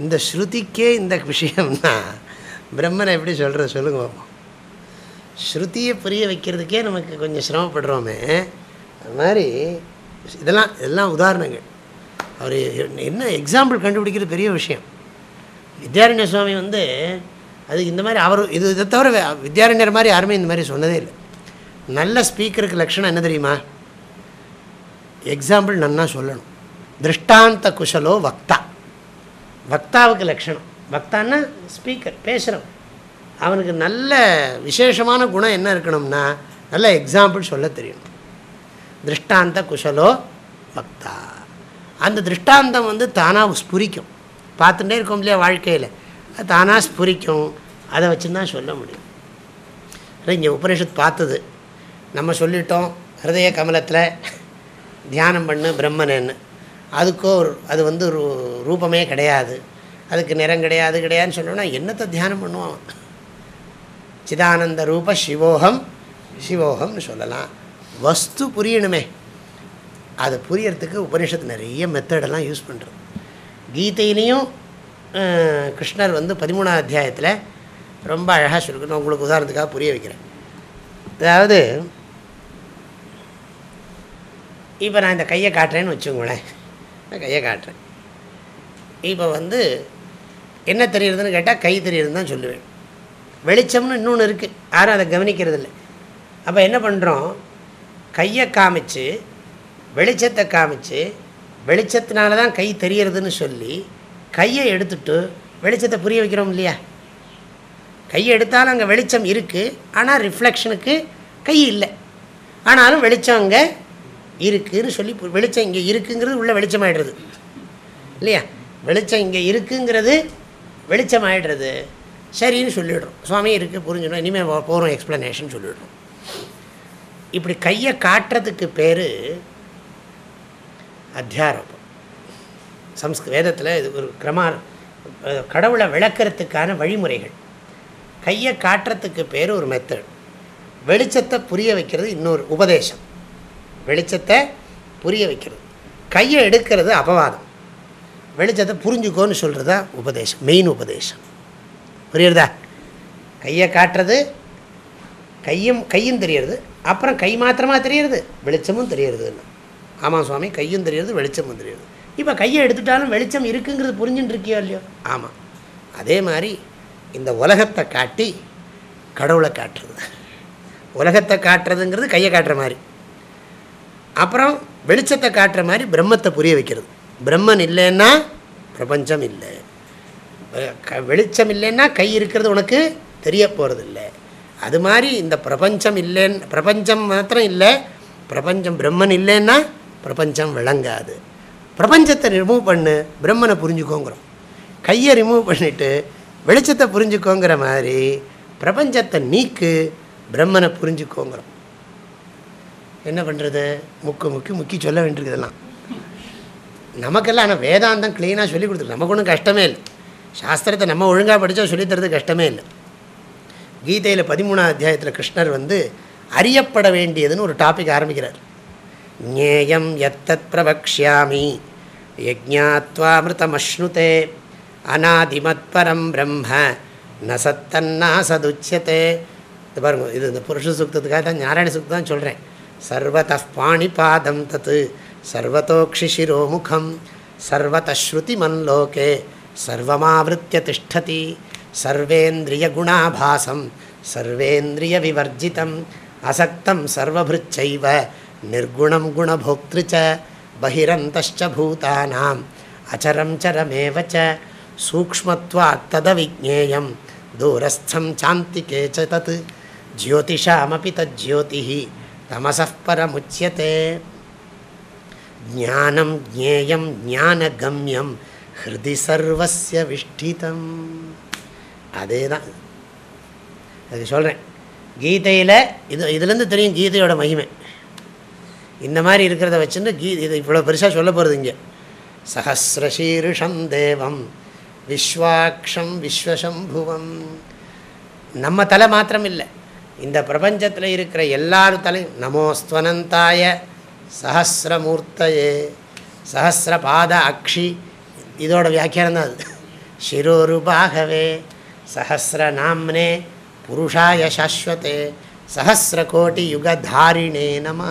S1: இந்த ஸ்ருதிக்கே இந்த விஷயம்னா பிரம்மனை எப்படி சொல்கிற சொல்லுங்க பார்ப்போம் ஸ்ருதியை புரிய வைக்கிறதுக்கே நமக்கு கொஞ்சம் சிரமப்படுறோமே. அது மாதிரி இதெல்லாம் இதெல்லாம் உதாரணங்கள். அவர் என்ன எக்ஸாம்பிள் கண்டுபிடிக்கிறது பெரிய விஷயம். வித்யாரண்ய சுவாமி வந்து அது இந்த மாதிரி அவர் இது இதை தவிர வித்யாரண்யர் மாதிரி யாருமே இந்த மாதிரி சொன்னதே இல்லை. நல்ல ஸ்பீக்கருக்கு லட்சணம் என்ன தெரியுமா? எக்ஸாம்பிள் நன்னா சொல்லணும். திருஷ்டாந்த குஷலோ வக்தா. பக்தாவுக்கு லட்சணம். பக்தான்னா ஸ்பீக்கர் பேசுகிறோம் அவனுக்கு நல்ல விசேஷமான குணம் என்ன இருக்கணும்னா நல்ல எக்ஸாம்பிள் சொல்ல தெரியணும் திருஷ்டாந்த குஷலோ பக்தா. அந்த திருஷ்டாந்தம் வந்து தானாக ஸ்புரிக்கும். பார்த்துட்டே இருக்கோம் இல்லையா வாழ்க்கையில். தானாக ஸ்புரிக்கும். அதை வச்சு தான் சொல்ல முடியும். இங்கே உபனிஷத் பார்த்தது. நம்ம சொல்லிட்டோம் ஹிருதய கமலத்தில் தியானம் பண்ணு பிரம்மனன்னு. அதுக்கோ அது வந்து ரூபமே கிடையாது. அதுக்கு நிறம் கிடையாது கிடையாதுன்னு சொன்னோன்னா என்னத்தை தியானம் பண்ணுவான் சிதானந்த ரூப சிவோகம் சிவோகம்னு சொல்லலாம். வஸ்து புரியணுமே. அதை புரியறதுக்கு உபனிஷத்து நிறைய மெத்தடெல்லாம் யூஸ் பண்ணுறது கீதையிலையும் கிருஷ்ணர் வந்து பதிமூணாம் அத்தியாயத்தில் ரொம்ப அழகாக சொல்லணும் உங்களுக்கு உதாரணத்துக்காக புரிய வைக்கிறேன். அதாவது இப்போ நான் இந்த கையை காட்டுறேன்னு வச்சுக்கோங்களேன். நான் கையை காட்டுறேன். இப்போ வந்து என்ன தெரியுறதுன்னு கேட்டால் கை தெரியுதுன்னு தான் சொல்லுவேன். வெளிச்சம்னு இன்னொன்று இருக்குது யாரும் அதை கவனிக்கிறது இல்லை அப்போ என்ன பண்ணுறோம் கையை காமிச்சு வெளிச்சத்தை காமிச்சு வெளிச்சத்தினால தான் கை தெரியறதுன்னு சொல்லி கையை எடுத்துட்டு வெளிச்சத்தை புரிய வைக்கிறோம் இல்லையா? கையை எடுத்தாலும் அங்கே வெளிச்சம் இருக்குது ஆனால் ரிஃப்ளெக்ஷனுக்கு கை இல்லை. ஆனாலும் வெளிச்சம் அங்கே இருக்குதுன்னு சொல்லி வெளிச்சம் இங்கே இருக்குங்கிறது உள்ள வெளிச்சமாயிடுறது. இல்லையா? வெளிச்சம் இங்கே இருக்குங்கிறது வெளிச்சமாயிடுறது. சரின்னு சொல்லிவிடுறோம் சுவாமி இருக்குது புரிஞ்சிடும் இனிமேல் போகிறோம் எக்ஸ்ப்ளனேஷன் சொல்லிவிடுறோம் இப்படி கையை காட்டுறதுக்கு பேர் அத்தியாரோபம். சம்ஸ்க வேதத்தில் இது ஒரு கிரமா கடவுளை விளக்கிறதுக்கான வழிமுறைகள். கையை காட்டுறதுக்கு பேர் ஒரு மெத்தட் வெளிச்சத்தை புரிய வைக்கிறது இன்னொரு உபதேசம். வெளிச்சத்தை புரிய வைக்கிறது கையை எடுக்கிறது அபவாதம். வெளிச்சத்தை புரிஞ்சுக்கோன்னு சொல்கிறது தான் உபதேசம் மெயின் உபதேசம். புரியுறதா? கையை காட்டுறது கையும் கையும் தெரியறது அப்புறம் கை மாத்திரமாக தெரியறது? வெளிச்சமும் தெரியறதுன்னு. ஆமாம் சுவாமி கையும் தெரியறது வெளிச்சமும் தெரியறது. இப்போ கையை எடுத்துட்டாலும் வெளிச்சம் இருக்குங்கிறது புரிஞ்சுட்டு இருக்கியோ இல்லையோ? ஆமாம் அதே மாதிரி இந்த உலகத்தை காட்டி கடவுளை காட்டுறது. உலகத்தை காட்டுறதுங்கிறது கையை காட்டுற மாதிரி. அப்புறம் வெளிச்சத்தை காட்டுற மாதிரி பிரம்மத்தை புரிய வைக்கிறது. பிரம்மன் இல்லைன்னா பிரபஞ்சம் இல்லை. வெளிச்சம் இல்லைன்னா கை இருக்கிறது உனக்கு தெரிய போகிறது இல்லை அது மாதிரி இந்த பிரபஞ்சம் இல்லைன்னு பிரபஞ்சம் மாத்திரம் இல்லை பிரபஞ்சம் பிரம்மன் இல்லைன்னா பிரபஞ்சம் விளங்காது. பிரபஞ்சத்தை ரிமூவ் பண்ணு பிரம்மனை புரிஞ்சுக்கோங்கிறோம். கையை ரிமூவ் பண்ணிவிட்டு வெளிச்சத்தை புரிஞ்சுக்கோங்கிற மாதிரி பிரபஞ்சத்தை நீக்கு பிரம்மனை புரிஞ்சுக்கோங்கிறோம். என்ன பண்ணுறது முக்கு முக்கி முக்கி சொல்ல வேண்டியிருக்கு இதெல்லாம் நமக்கெல்லாம் ஆனால் வேதாந்தம் க்ளீனாக சொல்லி கொடுத்துருக்கு நமக்கு ஒன்றும் கஷ்டமே இல்லை. சாஸ்திரத்தை நம்ம ஒழுங்காக படித்தா சொல்லித்தரது கஷ்டமே இல்லை. கீதையில் பதிமூணாம் அத்தியாயத்தில் கிருஷ்ணர் வந்து அறியப்பட வேண்டியதுன்னு ஒரு டாபிக் ஆரம்பிக்கிறார். ஞேயம் எத்தத் பிரபக்ஷாமி யஜாத்வாமிருதமஷ்ணுதே அநாதிமத் பரம் பிரம்ம ந சத்தன்னா சதுச்சியத்தே இது பாருங்க இது இந்த புருஷ சுக்தத்துக்காக தான் நாராயண சுக்தான் தான் சொல்கிறேன் சர்வத பாணிபாதம் தத்து சர்வத்தோக்ஷிசிரோமுகம் சர்வதஸ்ருதி மன்லோகே சர்வமாவிருத்திய திஷ்டதி சர்வேந்திரியகுணாபாசம் சர்வேந்திரிய விவர்ஜிதம் அசக்தம் சர்வபிருச்சைவ நிர்குணம் குணபோக்திருச்ச பகிரந்தச்ச பூதானாம் அச்சரம் சரமேவச்ச ச சூக்மத்வாத் ததவிஜேயம் தூரஸ்தம் சாந்திகே ச தத் ஜோதிஷாமபி தஜ்யோதிஹி. தமசः ஞானம் ஜேயம் ஞானகம்யம் ஹிருதி சர்வசிய விஷ்டிதம் அதே தான் அது சொல்கிறேன் கீதையில் இது இதுலேருந்து தெரியும் கீதையோட மகிமை. இந்த மாதிரி இருக்கிறத வச்சுட்டு கீ இது இவ்வளோ பெருசாக சொல்ல போகிறது இங்கே. சஹசிரசீருஷம் தேவம் விஸ்வாக்ஷம் விஸ்வசம்புவம். நம்ம தலை மாத்திரம் இல்லை இந்த பிரபஞ்சத்தில் இருக்கிற எல்லாரும் தலையும் நமோஸ்துவனந்தாய சஹசிரமூர்த்தையே. சஹசிரபாத அக்ஷி. இதோட வியாக்கியானம் தான் அது. சிரோருபாகவே சஹசிரநாம்னே புருஷாய சாஸ்வத்தே சஹசிரகோட்டி யுகதாரிணே நம.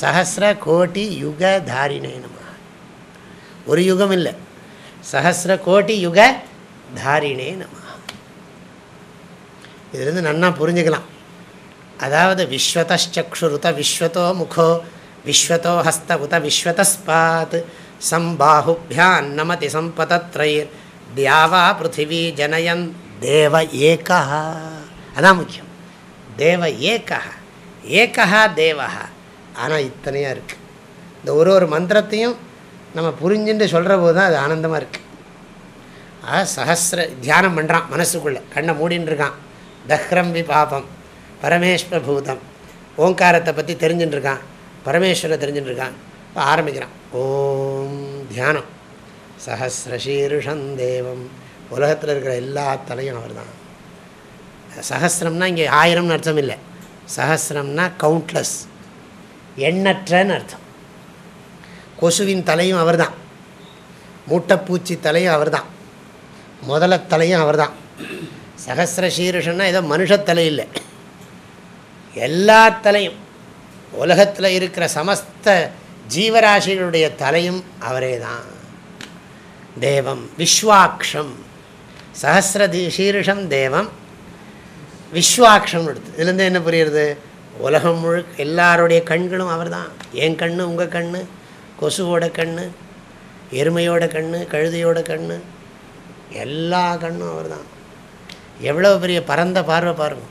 S1: சஹசிரகோட்டி யுகதாரிணே நம. ஒரு யுகம் இல்லை சஹசிரகோட்டி யுக தாரிணே நம. இதுலேருந்து நன்னா புரிஞ்சுக்கலாம். அதாவது விஸ்வதச்சுருத விஸ்வத்தோ முகோ விஸ்வத்தோ ஹஸ்த உத விஸ்வதஸ்பாத் சம்பாஹுபியான் நமதி சம்பதத்ரைர் தியாவா பிருத்திவி ஜனயன் தேவ ஏகா. அதான் முக்கியம். தேவ ஏகா. ஏகா தேவா. ஆனால் இத்தனையாக இருக்குது இந்த ஒரு ஒரு மந்திரத்தையும் நம்ம புரிஞ்சுட்டு சொல்கிற போது தான் அது ஆனந்தமாக இருக்குது ஆ சஹசிர தியானம் பண்ணுறான் மனசுக்குள்ளே. கண்ணை மூடின்னு இருக்கான் தஹ்ரம் வி பாபம் பரமேஸ்வரபூதம் ஓங்காரத்தை பற்றி தெரிஞ்சுட்டுருக்கான் பரமேஸ்வரை தெரிஞ்சுட்டு இருக்கான் இப்போ ஆரம்பிக்கிறான். ஓம் தியானம். சஹசிரசீருஷம் தேவம். உலகத்தில் இருக்கிற எல்லா தலையும் அவர் தான் சஹசிரம்னா இங்கே ஆயிரம்னு அர்த்தம் இல்லை. சஹசிரம்னா கவுண்ட்லெஸ் எண்ணற்றன்னு அர்த்தம். கொசுவின் தலையும் அவர் தான் மூட்டைப்பூச்சி தலையும் அவர் தான் முதல தலையும் அவர் தான் சகசிர சீருஷன்னா ஏதோ மனுஷத்தலை இல்லை எல்லா தலையும் உலகத்தில் இருக்கிற சமஸ்த ஜீவராசிகளுடைய தலையும் அவரே தான் தேவம் விஸ்வாக்ஷம் சஹசிர சீருஷம் தேவம் விஸ்வாக்ஷம் எடுத்து இதுலேருந்து என்ன புரியுறது? உலகம் முழுக்க எல்லாருடைய கண்களும் அவர் தான் என் கண் உங்கள் கண் கொசுவோட கண் எருமையோட கண் கழுதையோட கண் எல்லா கண்ணும் அவர் தான் எவ்வளோ பெரிய பரந்த பார்வை பாருங்க.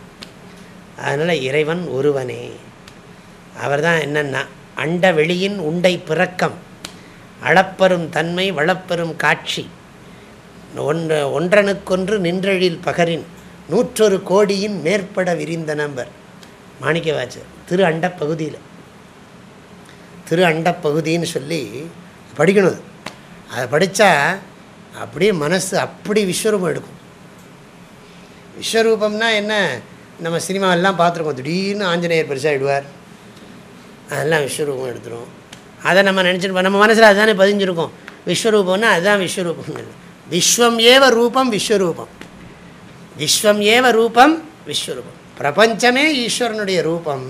S1: அதனால் இறைவன் ஒருவனே. அவர் தான் என்னென்னா அண்ட வெளியின் உண்டை பிறக்கம் அளப்பெரும் தன்மை வளப்பெரும் காட்சி. ஒன்று ஒன்றனுக்கொன்று நின்றழில் பகரின் நூற்றொரு கோடியின் மேற்பட விரிந்த நம்பர். மாணிக்கவாச்சர் திரு அண்ட பகுதியில். திரு அண்ட பகுதின்னு சொல்லி படிக்கணும். அதை படித்தா அப்படியே மனசு அப்படி விஸ்வரூபம் எடுக்கும். விஸ்வரூபம்னா என்ன? நம்ம சினிமாவெல்லாம் பார்த்துருக்கோம். திடீர்னு ஆஞ்சநேயர் பெருசாகிடுவார் அதெல்லாம் விஸ்வரூபம் எடுத்துரும். அதை நம்ம நினச்சிருப்போம். நம்ம மனசில் அதுதானே பதிஞ்சிருக்கோம். விஸ்வரூபம்னா அதுதான் விஸ்வரூபம் விஸ்வம் ஏவ ரூபம் விஸ்வரூபம். விஸ்வம் ஏவ ரூபம் விஸ்வரூபம். பிரபஞ்சமே ஈஸ்வரனுடைய ரூபம்.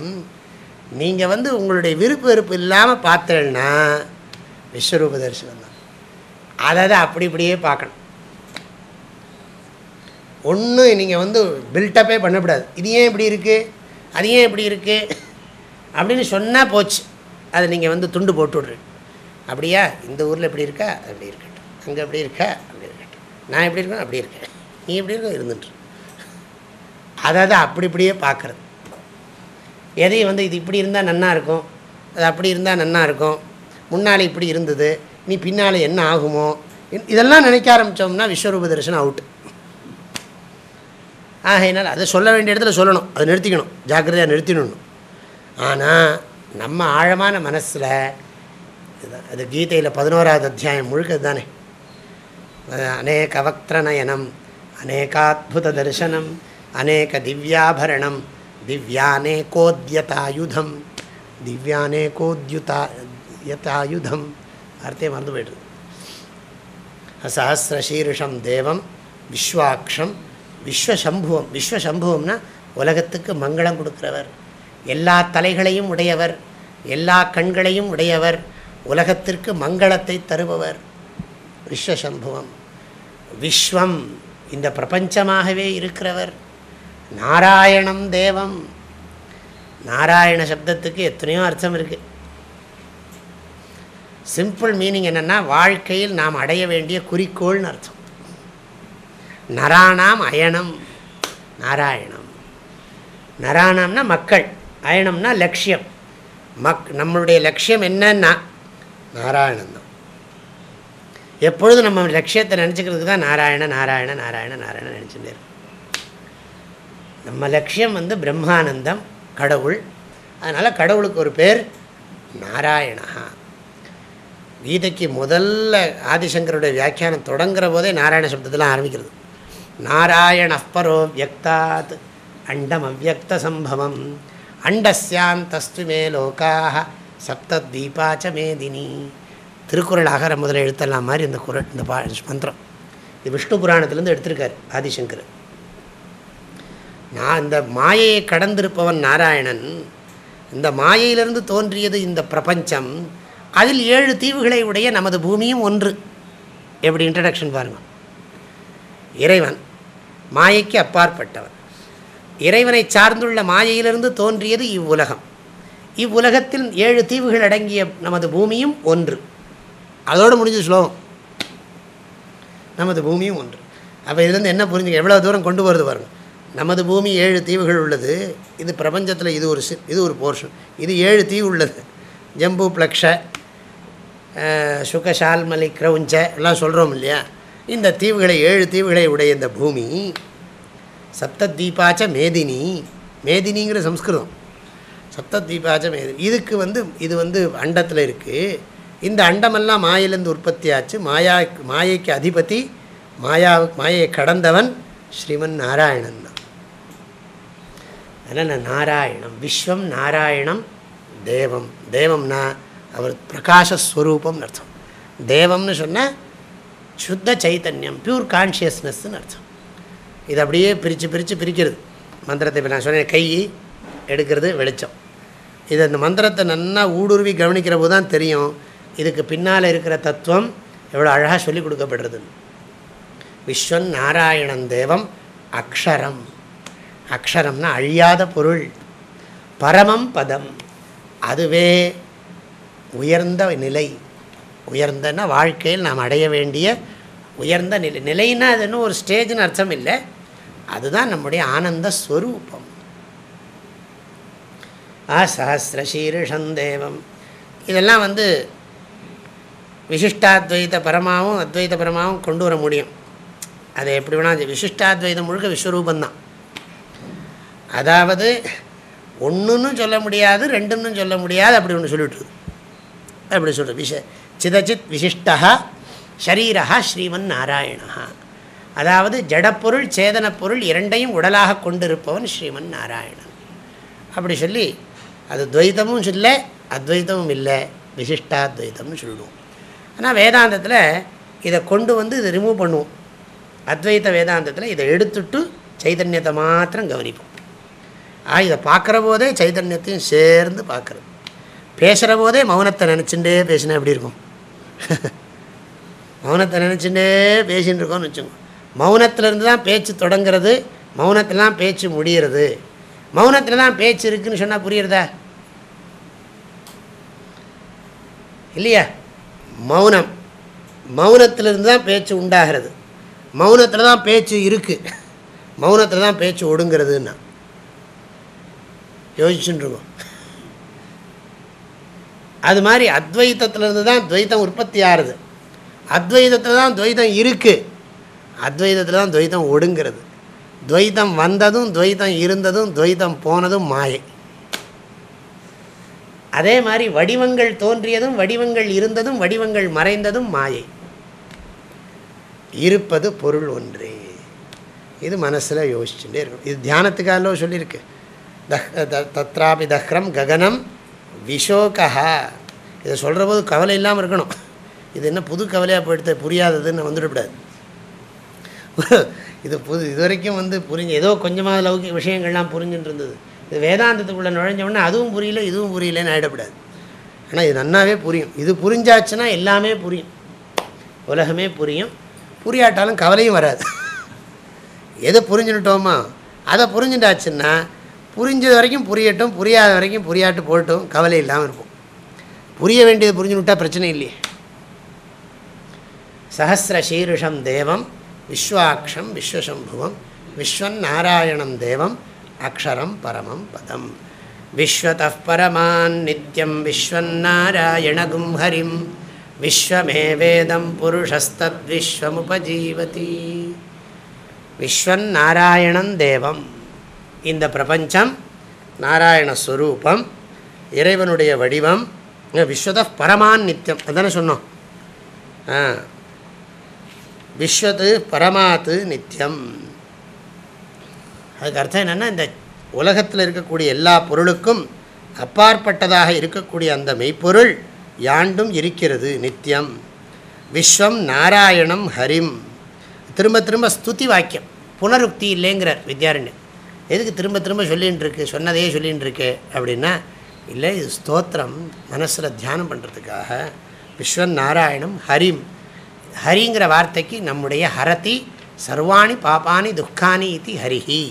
S1: நீங்கள் வந்து உங்களுடைய விருப்பு வெறுப்பு இல்லாமல் பார்த்தேன்னா விஸ்வரூப தரிசனம் தான். அதை தான் அப்படி இப்படியே பார்க்கணும். ஒன்று நீங்கள் வந்து பில்டப்பே பண்ணக்கூடாது. இது ஏன் இப்படி இருக்குது அது ஏன் இப்படி இருக்குது அப்படின்னு சொன்னால் போச்சு. அதை நீங்கள் வந்து துண்டு போட்டு விட்றீங்க அப்படியா? இந்த ஊரில் எப்படி இருக்கா? அப்படி இருக்கட்டும். அங்கே எப்படி இருக்கா? அப்படி இருக்கட்டும். நான் எப்படி இருக்கணும் அப்படி இருக்கேன். நீ எப்படி இருக்கோ இருந்துட்டு அதை அப்படி இப்படியே பார்க்குறது. எதையும் வந்து இது இப்படி இருந்தால் நன்னா இருக்கும். அது அப்படி இருந்தால் நன்னா இருக்கும். முன்னால் இப்படி இருந்தது. நீ பின்னால் என்ன ஆகுமோ? இதெல்லாம் நினைக்க ஆரம்பித்தோம்னா விஸ்வரூப தரிசனம் அவுட்டு ஆகையினால் அதை சொல்ல வேண்டிய இடத்துல சொல்லணும். அதை நிறுத்திக்கணும். ஜாக்கிரதையாக நிறுத்திடணும். ஆனால் நம்ம ஆழமான மனசில் அது கீதையில் பதினோராவது அத்தியாயம் முழுக்க தானே. அநேக வக்திரநயனம் அநேகாத்புத தரிசனம் அநேக திவ்யாபரணம் திவ்யானேகோத்யதாயுதம் திவ்யானேகோத்யுதா யதாயுதம். அர்த்தே மறந்து போய்டுது. சஹசிரசீருஷம் தேவம் விஸ்வாட்சம் விஸ்வசம்புவம். விஸ்வசம்புவம்னா உலகத்துக்கு மங்களம் கொடுக்குறவர். எல்லா தலைகளையும் உடையவர். எல்லா கண்களையும் உடையவர். உலகத்திற்கு மங்களத்தை தருபவர். விஸ்வசம்புவம். விஸ்வம் இந்த பிரபஞ்சமாகவே இருக்கிறவர். நாராயணம் தேவம். நாராயண சப்தத்துக்கு எத்தனையோ அர்த்தம் இருக்குது சிம்பிள் மீனிங் என்னென்னா வாழ்க்கையில் நாம் அடைய வேண்டிய குறிக்கோள்னு அர்த்தம். நராணாம் அயனம் நாராயணம். நராணம்னா மக்கள் அயனம்னா லட்சியம். மக் நம்மளுடைய லட்சியம் என்னன்னா நாராயணன் தான். எப்பொழுதும் நம்ம லட்சியத்தை நினச்சிக்கிறதுக்கு தான் நாராயண நாராயண நாராயண நாராயண நினச்சிட்டு நம்ம லட்சியம் வந்து பிரம்மானந்தம் கடவுள். அதனால் கடவுளுக்கு ஒரு பேர் நாராயணா. கீதைக்கு முதல்ல ஆதிசங்கருடைய வியாக்கியானம் தொடங்குற போதே நாராயண சப்தத்தில் ஆரம்பிக்கிறது. நாராயண பரோ வியக்தாத். அண்டம் அவ்வக்த அண்டஸ்யாந்தஸ்து மே லோக்காக சப்தத்வீபாச்ச மேதினி திருக்குறள் அகர முதல எழுத்தெல்லாம் மாதிரி இந்த குரல் இந்த பா மந்திரம். இது விஷ்ணு புராணத்திலேருந்து எடுத்திருக்கார் ஆதிசங்கர். நான் இந்த மாயையை கடந்திருப்பவன் நாராயணன். இந்த மாயையிலிருந்து தோன்றியது இந்த பிரபஞ்சம். அதில் ஏழு தீவுகளை உடைய நமது பூமியும் ஒன்று. எப்படி இன்ட்ரடக்ஷன் பாருங்கள் இறைவன் மாயைக்கு அப்பாற்பட்டவன். இறைவனை சார்ந்துள்ள மாயையிலிருந்து தோன்றியது இவ்வுலகம். இவ்வுலகத்தில் ஏழு தீவுகள் அடங்கிய நமது பூமியும் ஒன்று. அதோடு முடிஞ்ச ஸ்லோகம். நமது பூமியும் ஒன்று. அப்போ இதுலேருந்து என்ன புரிஞ்சுக்க எவ்வளோ தூரம் கொண்டு வருது பாருங்கள் நமது பூமி ஏழு தீவுகள் உள்ளது. இது பிரபஞ்சத்தில் இது ஒரு இது ஒரு போர்ஷன் இது ஏழு தீவு உள்ளது. ஜம்பு பிளக்ஷ சுகஷால்மலை கிரவுஞ்ச எல்லாம் சொல்கிறோம் இல்லையா? இந்த தீவுகளை ஏழு தீவுகளை உடைய இந்த பூமி சப்தத்வீபாச்ச மேதினி. மேதினிங்கிற சம்ஸ்கிருதம். சப்தத்வீபாச்ச மேதினி. இதுக்கு வந்து இது வந்து அண்டத்தில் இருக்குது இந்த அண்டமெல்லாம் மாயிலேருந்து உற்பத்தி ஆச்சு. மாயா மாயைக்கு அதிபதி மாயாவுக்கு மாயையை கடந்தவன் ஸ்ரீமன் நாராயணன் தான். அதனால் நாராயணம் விஸ்வம் நாராயணம் தேவம். தேவம்னா அவர் பிரகாஷஸ்வரூபம்னு அர்த்தம். தேவம்னு சொன்னால் சுத்த சைத்தன்யம் பியூர் கான்ஷியஸ்னஸ்ன்னு அர்த்தம். இது அப்படியே பிரித்து பிரித்து பிரிக்கிறது. மந்திரத்தை இப்போ நான் சொன்னேன் கை எடுக்கிறது வெளிச்சம். இது அந்த மந்திரத்தை நல்லா ஊடுருவி கவனிக்கிற போது தான் தெரியும் இதுக்கு பின்னால் இருக்கிற தத்துவம் எவ்வளோ அழகாக சொல்லி கொடுக்கப்படுறது விஸ்வன் நாராயணன் தேவம் அக்ஷரம். அக்ஷரம்னா அழியாத பொருள். பரமம் பதம். அதுவே உயர்ந்த நிலை. உயர்ந்தன்னா வாழ்க்கையில் நாம் அடைய வேண்டிய உயர்ந்த நிலை. நிலைன்னா அது இன்னும் ஒரு ஸ்டேஜ்னு அர்த்தம் இல்லை. அதுதான் நம்முடைய ஆனந்த ஸ்வரூபம். ஆ சஹசிரசீருஷம் தேவம். இதெல்லாம் வந்து விசிஷ்டாத்வைத பரமாவும் அத்வைத பரமாவும் கொண்டு வர முடியும். அது எப்படி வேணால் விசிஷ்டாத்வைதம் முழுக்க விஸ்வரூபந்தான். அதாவது ஒன்றுன்னு சொல்ல முடியாது ரெண்டுன்னு சொல்ல முடியாது அப்படி ஒன்று சொல்லிவிட்டுருது அப்படி சொல்கிறது விஷ சிதச்சித் விசிஷ்டா ஷரீரா ஸ்ரீமன் நாராயணா அதாவது ஜடப்பொருள் சேதனப்பொருள் இரண்டையும் உடலாக கொண்டிருப்பவன் ஸ்ரீமன் நாராயணன் அப்படி சொல்லி அது துவைத்தமும் சொல்ல அத்வைத்தமும் இல்லை. விசிஷ்டாத்வைத்தம்னு சொல்லுவோம். ஆனால் வேதாந்தத்தில் இதை கொண்டு வந்து இதை ரிமூவ் பண்ணுவோம். அத்வைத வேதாந்தத்தில் இதை எடுத்துட்டு சைதன்யத்தை மாத்திரம் கவனிப்போம். ஆ இதை பார்க்குற போதே சைதன்யத்தையும் சேர்ந்து பார்க்குறது. பேசுகிற போதே மௌனத்தை நினச்சிட்டே பேசினா எப்படி இருக்கும்? மௌனத்தை நினச்சிட்டே பேசின்னு இருக்கோம்னு வச்சுக்கோங்க. மௌனத்திலேருந்து தான் பேச்சு தொடங்கிறது மௌனத்திலாம் பேச்சு முடிகிறது மௌனத்தில் தான் பேச்சு இருக்குதுன்னு சொன்னால் புரியுறதா? இல்லையா? மௌனம். மௌனத்திலிருந்து தான் பேச்சு உண்டாகிறது. மௌனத்தில் தான் பேச்சு இருக்குது மௌனத்தில் தான் பேச்சு ஒடுங்கிறதுன்னா. யோசிச்சுட்டுருக்கோம் அது மாதிரி அத்வைத்தத்திலேருந்து தான் துவைத்தம் உற்பத்தி ஆறுது. அத்வைதத்தில் தான் துவைத்தம் இருக்குது அத்வைதத்தில் தான் துவைத்தம் ஒடுங்கிறது. துவைத்தம் வந்ததும் துவைத்தம் இருந்ததும் துவைத்தம் போனதும் மாயை. அதே மாதிரி வடிவங்கள் தோன்றியதும் வடிவங்கள் இருந்ததும் வடிவங்கள் மறைந்ததும் மாயை. இருப்பது பொருள் ஒன்றே. இது மனசில் யோசிச்சுட்டே இருக்கும் இது தியானத்துக்காக சொல்லியிருக்கு. தஹ் தத்ராபி தஹ்ரம் ககனம் விஷோகா இதை சொல்கிற போது கவலை இல்லாமல் இருக்கணும். இது என்ன புது கவலையாக போயிடுத்து புரியாததுன்னு வந்துடக்கூடாது இது புது இது வரைக்கும் வந்து புரிஞ்சு ஏதோ கொஞ்சமாக லௌகிக விஷயங்கள்லாம் புரிஞ்சுட்டு இருந்தது. இது வேதாந்தத்துக்குள்ளே நுழைஞ்சோடனே அதுவும் புரியல இதுவும் புரியலன்னு ஆகிடக்கூடாது ஆனால் இது நன்னாவே புரியும். இது புரிஞ்சாச்சுன்னா எல்லாமே புரியும். உலகமே புரியும். புரியாட்டாலும் கவலையும் வராது. எதை புரிஞ்சுட்டோமோ அதை புரிஞ்சுட்டாச்சுன்னா புரிஞ்சது வரைக்கும் புரியட்டும் புரியாத வரைக்கும் புரியாட்டு போட்டும் கவலை இல்லாமல் இருப்போம் புரிய வேண்டியது புரிஞ்சுனுட்டா பிரச்சனை இல்லையே. சஹசிர சீருஷம் தேவம் விஸ்வாட்சம் விஸ்வசம்புவம் விஸ்வன் நாராயணம் தேவம் அக்ஷரம் பரமம் பதம். விஸ்வத பரமான் நித்யம் விஸ்வநாராயணகும் ஹரிம். விஸ்வமே வேதம் புருஷஸ்தத் விஸ்வமுபஜீவதி. விஸ்வன் நாராயணம் தேவம். இந்த பிரபஞ்சம் நாராயணஸ்வரூபம் இறைவனுடைய வடிவம் விஸ்வத பரமான் நித்தியம் அதானே சொன்னோம். விஸ்வத்து பரமாத்து நித்தியம் அதுக்கு அர்த்தம் என்னென்னா இந்த உலகத்தில் இருக்கக்கூடிய எல்லா பொருளுக்கும் அப்பாற்பட்டதாக இருக்கக்கூடிய அந்த மெய்ப்பொருள் யாண்டும் இருக்கிறது நித்தியம் விஸ்வம் நாராயணம் ஹரிம். திரும்ப திரும்ப ஸ்துதி வாக்கியம் புனருக்தி இல்லைங்கிறார் வித்யாரண்யன் எதுக்கு திரும்ப திரும்ப சொல்லின்னு இருக்கு சொன்னதையே சொல்லின்னு இருக்கு அப்படின்னா இல்லை இது ஸ்தோத்திரம் மனசில் தியானம் பண்ணுறதுக்காக விஸ்வன் நாராயணம் ஹரிம். ஹரிங்கிற வார்த்தைக்கு நம்முடைய ஹரதி சர்வாணி பாப்பானி துக்கானி இது ஹரிஹி.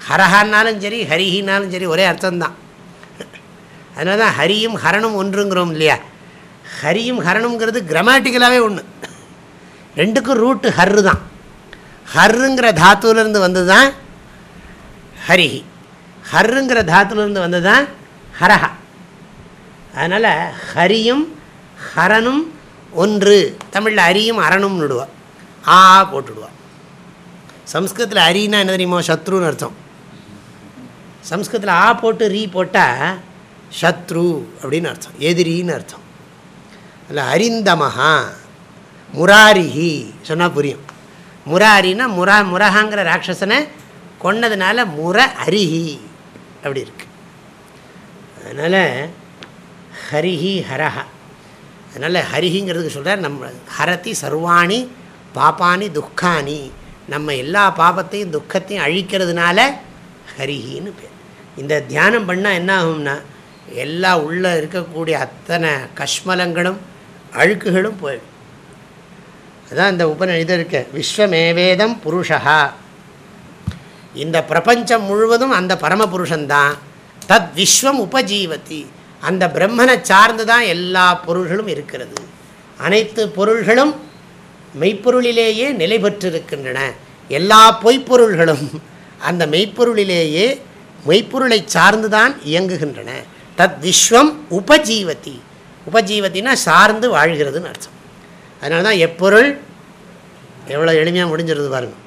S1: ஹரஹான்னாலும் சரி ஹரிஹினாலும் சரி ஒரே அர்த்தம்தான். அதனால தான் ஹரியும் ஹரணும் ஒன்றுங்கிறோம் இல்லையா? ஹரியும் ஹரணுங்கிறது கிரமாட்டிக்கலாகவே ஒன்று ரெண்டுக்கும் ரூட்டு ஹர்ரு தான் ஹர்ருங்கிற தாத்துவிலேருந்து வந்து தான் ஹரிஹி ஹர்ருங்கிற தாத்துலேருந்து வந்தது தான் ஹரஹா. அதனால் ஹரியும் ஹரனும் ஒன்று. தமிழில் அரியும் அரணும் விடுவா. ஆ போட்டுடுவா. சம்ஸ்கிருதத்தில் அரின்னா என்ன தெரியுமோ? சத்ருன்னு அர்த்தம். சம்ஸ்கிருதத்தில் ஆ போட்டு ரீ போட்டால் சத்ரு அப்படின்னு அர்த்தம். எதிரின்னு அர்த்தம். அதில் அரிந்தமஹா முராரிஹி. சொன்னால் புரியும். முராரின்னா முரா முரஹாங்கிற ராட்சசனை கொன்னதுனால முறை அரிஹி. அப்படி இருக்கு. அதனால் ஹரிஹி ஹரஹா. அதனால் ஹரிஹிங்கிறதுக்கு சொல்கிறார் நம்ம ஹரதி சர்வாணி பாப்பானி துக்கானி நம்ம எல்லா பாபத்தையும் துக்கத்தையும் அழிக்கிறதுனால ஹரிஹின்னு பேர். இந்த தியானம் பண்ணால் என்ன ஆகும்னா எல்லா உள்ளே இருக்கக்கூடிய அத்தனை கஷ்மலங்களும் அழுக்குகளும் போயிடும். அதான் இந்த உபன இது இருக்க. விஸ்வமேவேதம் புருஷா இந்த பிரபஞ்சம் முழுவதும் அந்த பரமபுருஷன்தான். தத் விஸ்வம் உபஜீவதி. அந்த பிரம்மனை சார்ந்து தான் எல்லா பொருள்களும் இருக்கிறது. அனைத்து பொருள்களும் மெய்ப்பொருளிலேயே நிலை பெற்றிருக்கின்றன. எல்லா பொய்ப்பொருள்களும் அந்த மெய்ப்பொருளிலேயே மெய்ப்பொருளை சார்ந்து தான் இயங்குகின்றன. தத் விஸ்வம் உபஜீவதி. உபஜீவத்தினா சார்ந்து வாழ்கிறதுன்னு அர்த்தம். அதனால தான் எப்பொருள் எவ்வளோ எளிமையாக முடிஞ்சிருது பாருங்கள்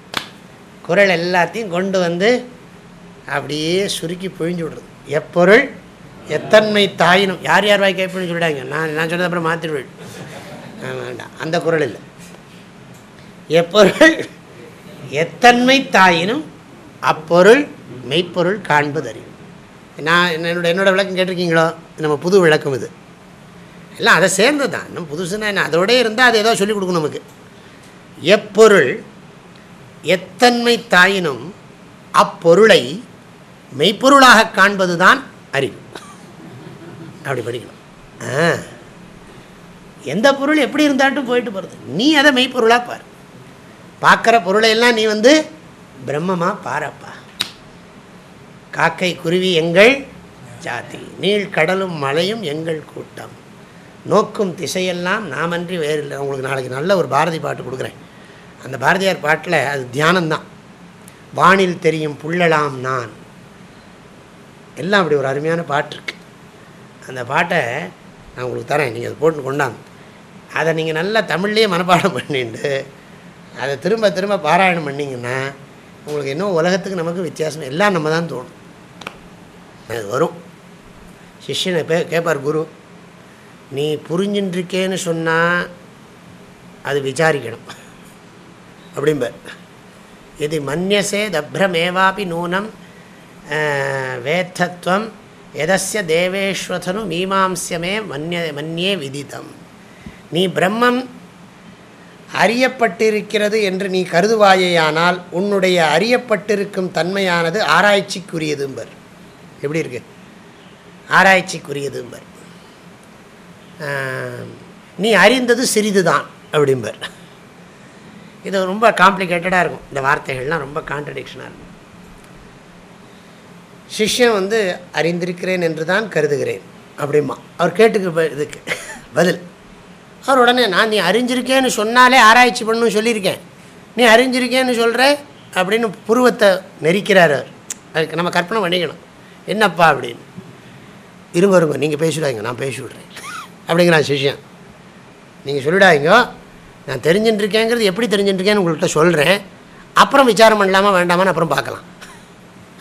S1: குரல் எல்லாத்தையும் கொண்டு வந்து அப்படியே சுருக்கி பொழிஞ்சு விடுறது. எப்பொருள் எத்தன்மை தாயினும். யார் யார் வாய் கேட்புன்னு சொல்லிட்டாங்க. நான் நான் சொன்னது அப்புறம் மாற்றிடுவேன் வேண்டாம் அந்த குரல் இல்லை. எப்பொருள் எத்தன்மை தாயினும் அப்பொருள் மெய்ப்பொருள் காண்பது அறிவு நான் என்னோட என்னோட விளக்கம் கேட்டிருக்கீங்களோ? நம்ம புது விளக்கம் இது. எல்லாம் அதை சேர்ந்து தான் இன்னும் புதுசுன்னா என்ன? அதோடய இருந்தால் அது ஏதோ சொல்லிக் கொடுக்கும் நமக்கு. எப்பொருள் எத்தன்மை தாயினும் அப்பொருளை மெய்ப்பொருளாக காண்பது தான் அறிவு. அப்படி படிக்கணும். எந்த பொருள் எப்படி இருந்தாட்டும் போயிட்டு போகிறது நீ அதை மெய்ப்பொருளாக பார். பார்க்குற பொருளை எல்லாம் நீ வந்து பிரம்மமாக பாரப்பா. காக்கை குருவி எங்கள் ஜாதி. நீள் கடலும் மலையும் எங்கள் கூட்டம். நோக்கும் திசையெல்லாம் நாமன்றி வேறு இல்லை உங்களுக்கு நாளைக்கு நல்ல ஒரு பாரதி பாட்டு கொடுக்குறேன். அந்த பாரதியார் பாட்டில் அது தியானம்தான். வானில் தெரியும் புள்ளலாம் நான். எல்லாம் அப்படி ஒரு அருமையான பாட்டு அந்த பாட்டை நான் உங்களுக்கு தரேன். நீங்கள் அதை போட்டு கொண்டாந்து. அதை நீங்கள் நல்லா தமிழ்லேயே மனப்பாடம் பண்ணிட்டு அதை திரும்ப திரும்ப பாராயணம் பண்ணிங்கன்னா உங்களுக்கு இன்னும் உலகத்துக்கு நமக்கு வித்தியாசம். எல்லாம் நம்ம தான் தோணும். அது வரும். சிஷ்யனை பே கேட்பார் குரு நீ புரிஞ்சின்றிருக்கேன்னு சொன்னால் அது விசாரிக்கணும். அப்படிம்ப. இது மன்யசே தப்ரமேவாபி நூனம் வேத்தத்துவம் எதஸ்ய தேவேஸ்வதனு மீமாம்சியமே மன்ய மன்யே விதித்தம் நீ பிரம்மம் அறியப்பட்டிருக்கிறது என்று நீ கருதுவாயேயானால் உன்னுடைய அறியப்பட்டிருக்கும் தன்மையானது ஆராய்ச்சிக்குரியதும்பர். எப்படி இருக்கு? ஆராய்ச்சிக்குரியதும்பர். நீ அறிந்தது சிறிதுதான் அப்படிம்பர். இது ரொம்ப காம்ப்ளிகேட்டடாக இருக்கும். இந்த வார்த்தைகள்லாம் ரொம்ப கான்ட்ரடிக்ஷனாக இருக்கும். சிஷ்யன் வந்து அறிந்திருக்கிறேன் என்று தான் கருதுகிறேன் அப்படிமா அவர் கேட்டுக்கு இதுக்கு பதில். அவர் உடனே நான் நீ அறிஞ்சிருக்கேன்னு சொன்னாலே ஆராய்ச்சி பண்ணணும் சொல்லியிருக்கேன். நீ அறிஞ்சிருக்கேன்னு சொல்கிற அப்படின்னு புருவத்தை நெரிக்கிறார் அவர். அதுக்கு நம்ம கற்பனை பண்ணிக்கணும். என்னப்பா அப்படின்னு. இருங்க இருங்க நீங்கள் பேசிவிடாங்க நான் பேசி விட்றேன் அப்படிங்கிறான் சிஷ்யன். நீங்கள் சொல்லிவிடாதீங்க நான் தெரிஞ்சுட்டுருக்கேங்கிறது எப்படி தெரிஞ்சுட்டுருக்கேன்னு உங்கள்கிட்ட சொல்கிறேன் அப்புறம் விசாரம் பண்ணலாமா வேண்டாமான்னு அப்புறம் பார்க்கலாம்.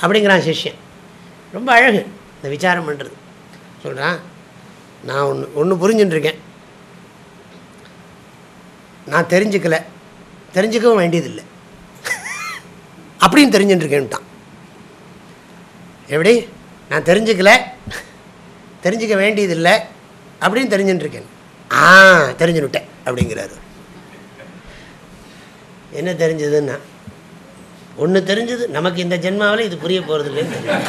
S1: அப்படிங்கிறான் சிஷ்யன். ரொம்ப அழகு இந்த விசாரம் பண்ணுறது சொல்கிறான் நான் ஒன்று ஒன்று புரிஞ்சுட்டுருக்கேன் நான் தெரிஞ்சுக்கல. தெரிஞ்சுக்கவும் வேண்டியதில்லை. அப்படின்னு தெரிஞ்சுட்டுருக்கேன்ட்டான் எப்படி? நான் தெரிஞ்சுக்கல. தெரிஞ்சுக்க வேண்டியதில்லை. அப்படின்னு தெரிஞ்சுட்டுருக்கேன் ஆ தெரிஞ்சுனுட்டேன் அப்படிங்கிறாரு. என்ன தெரிஞ்சதுன்னா ஒன்று தெரிஞ்சது நமக்கு இந்த ஜென்மாவில் இது புரிய போகிறது இல்லைன்னு தெரியும்.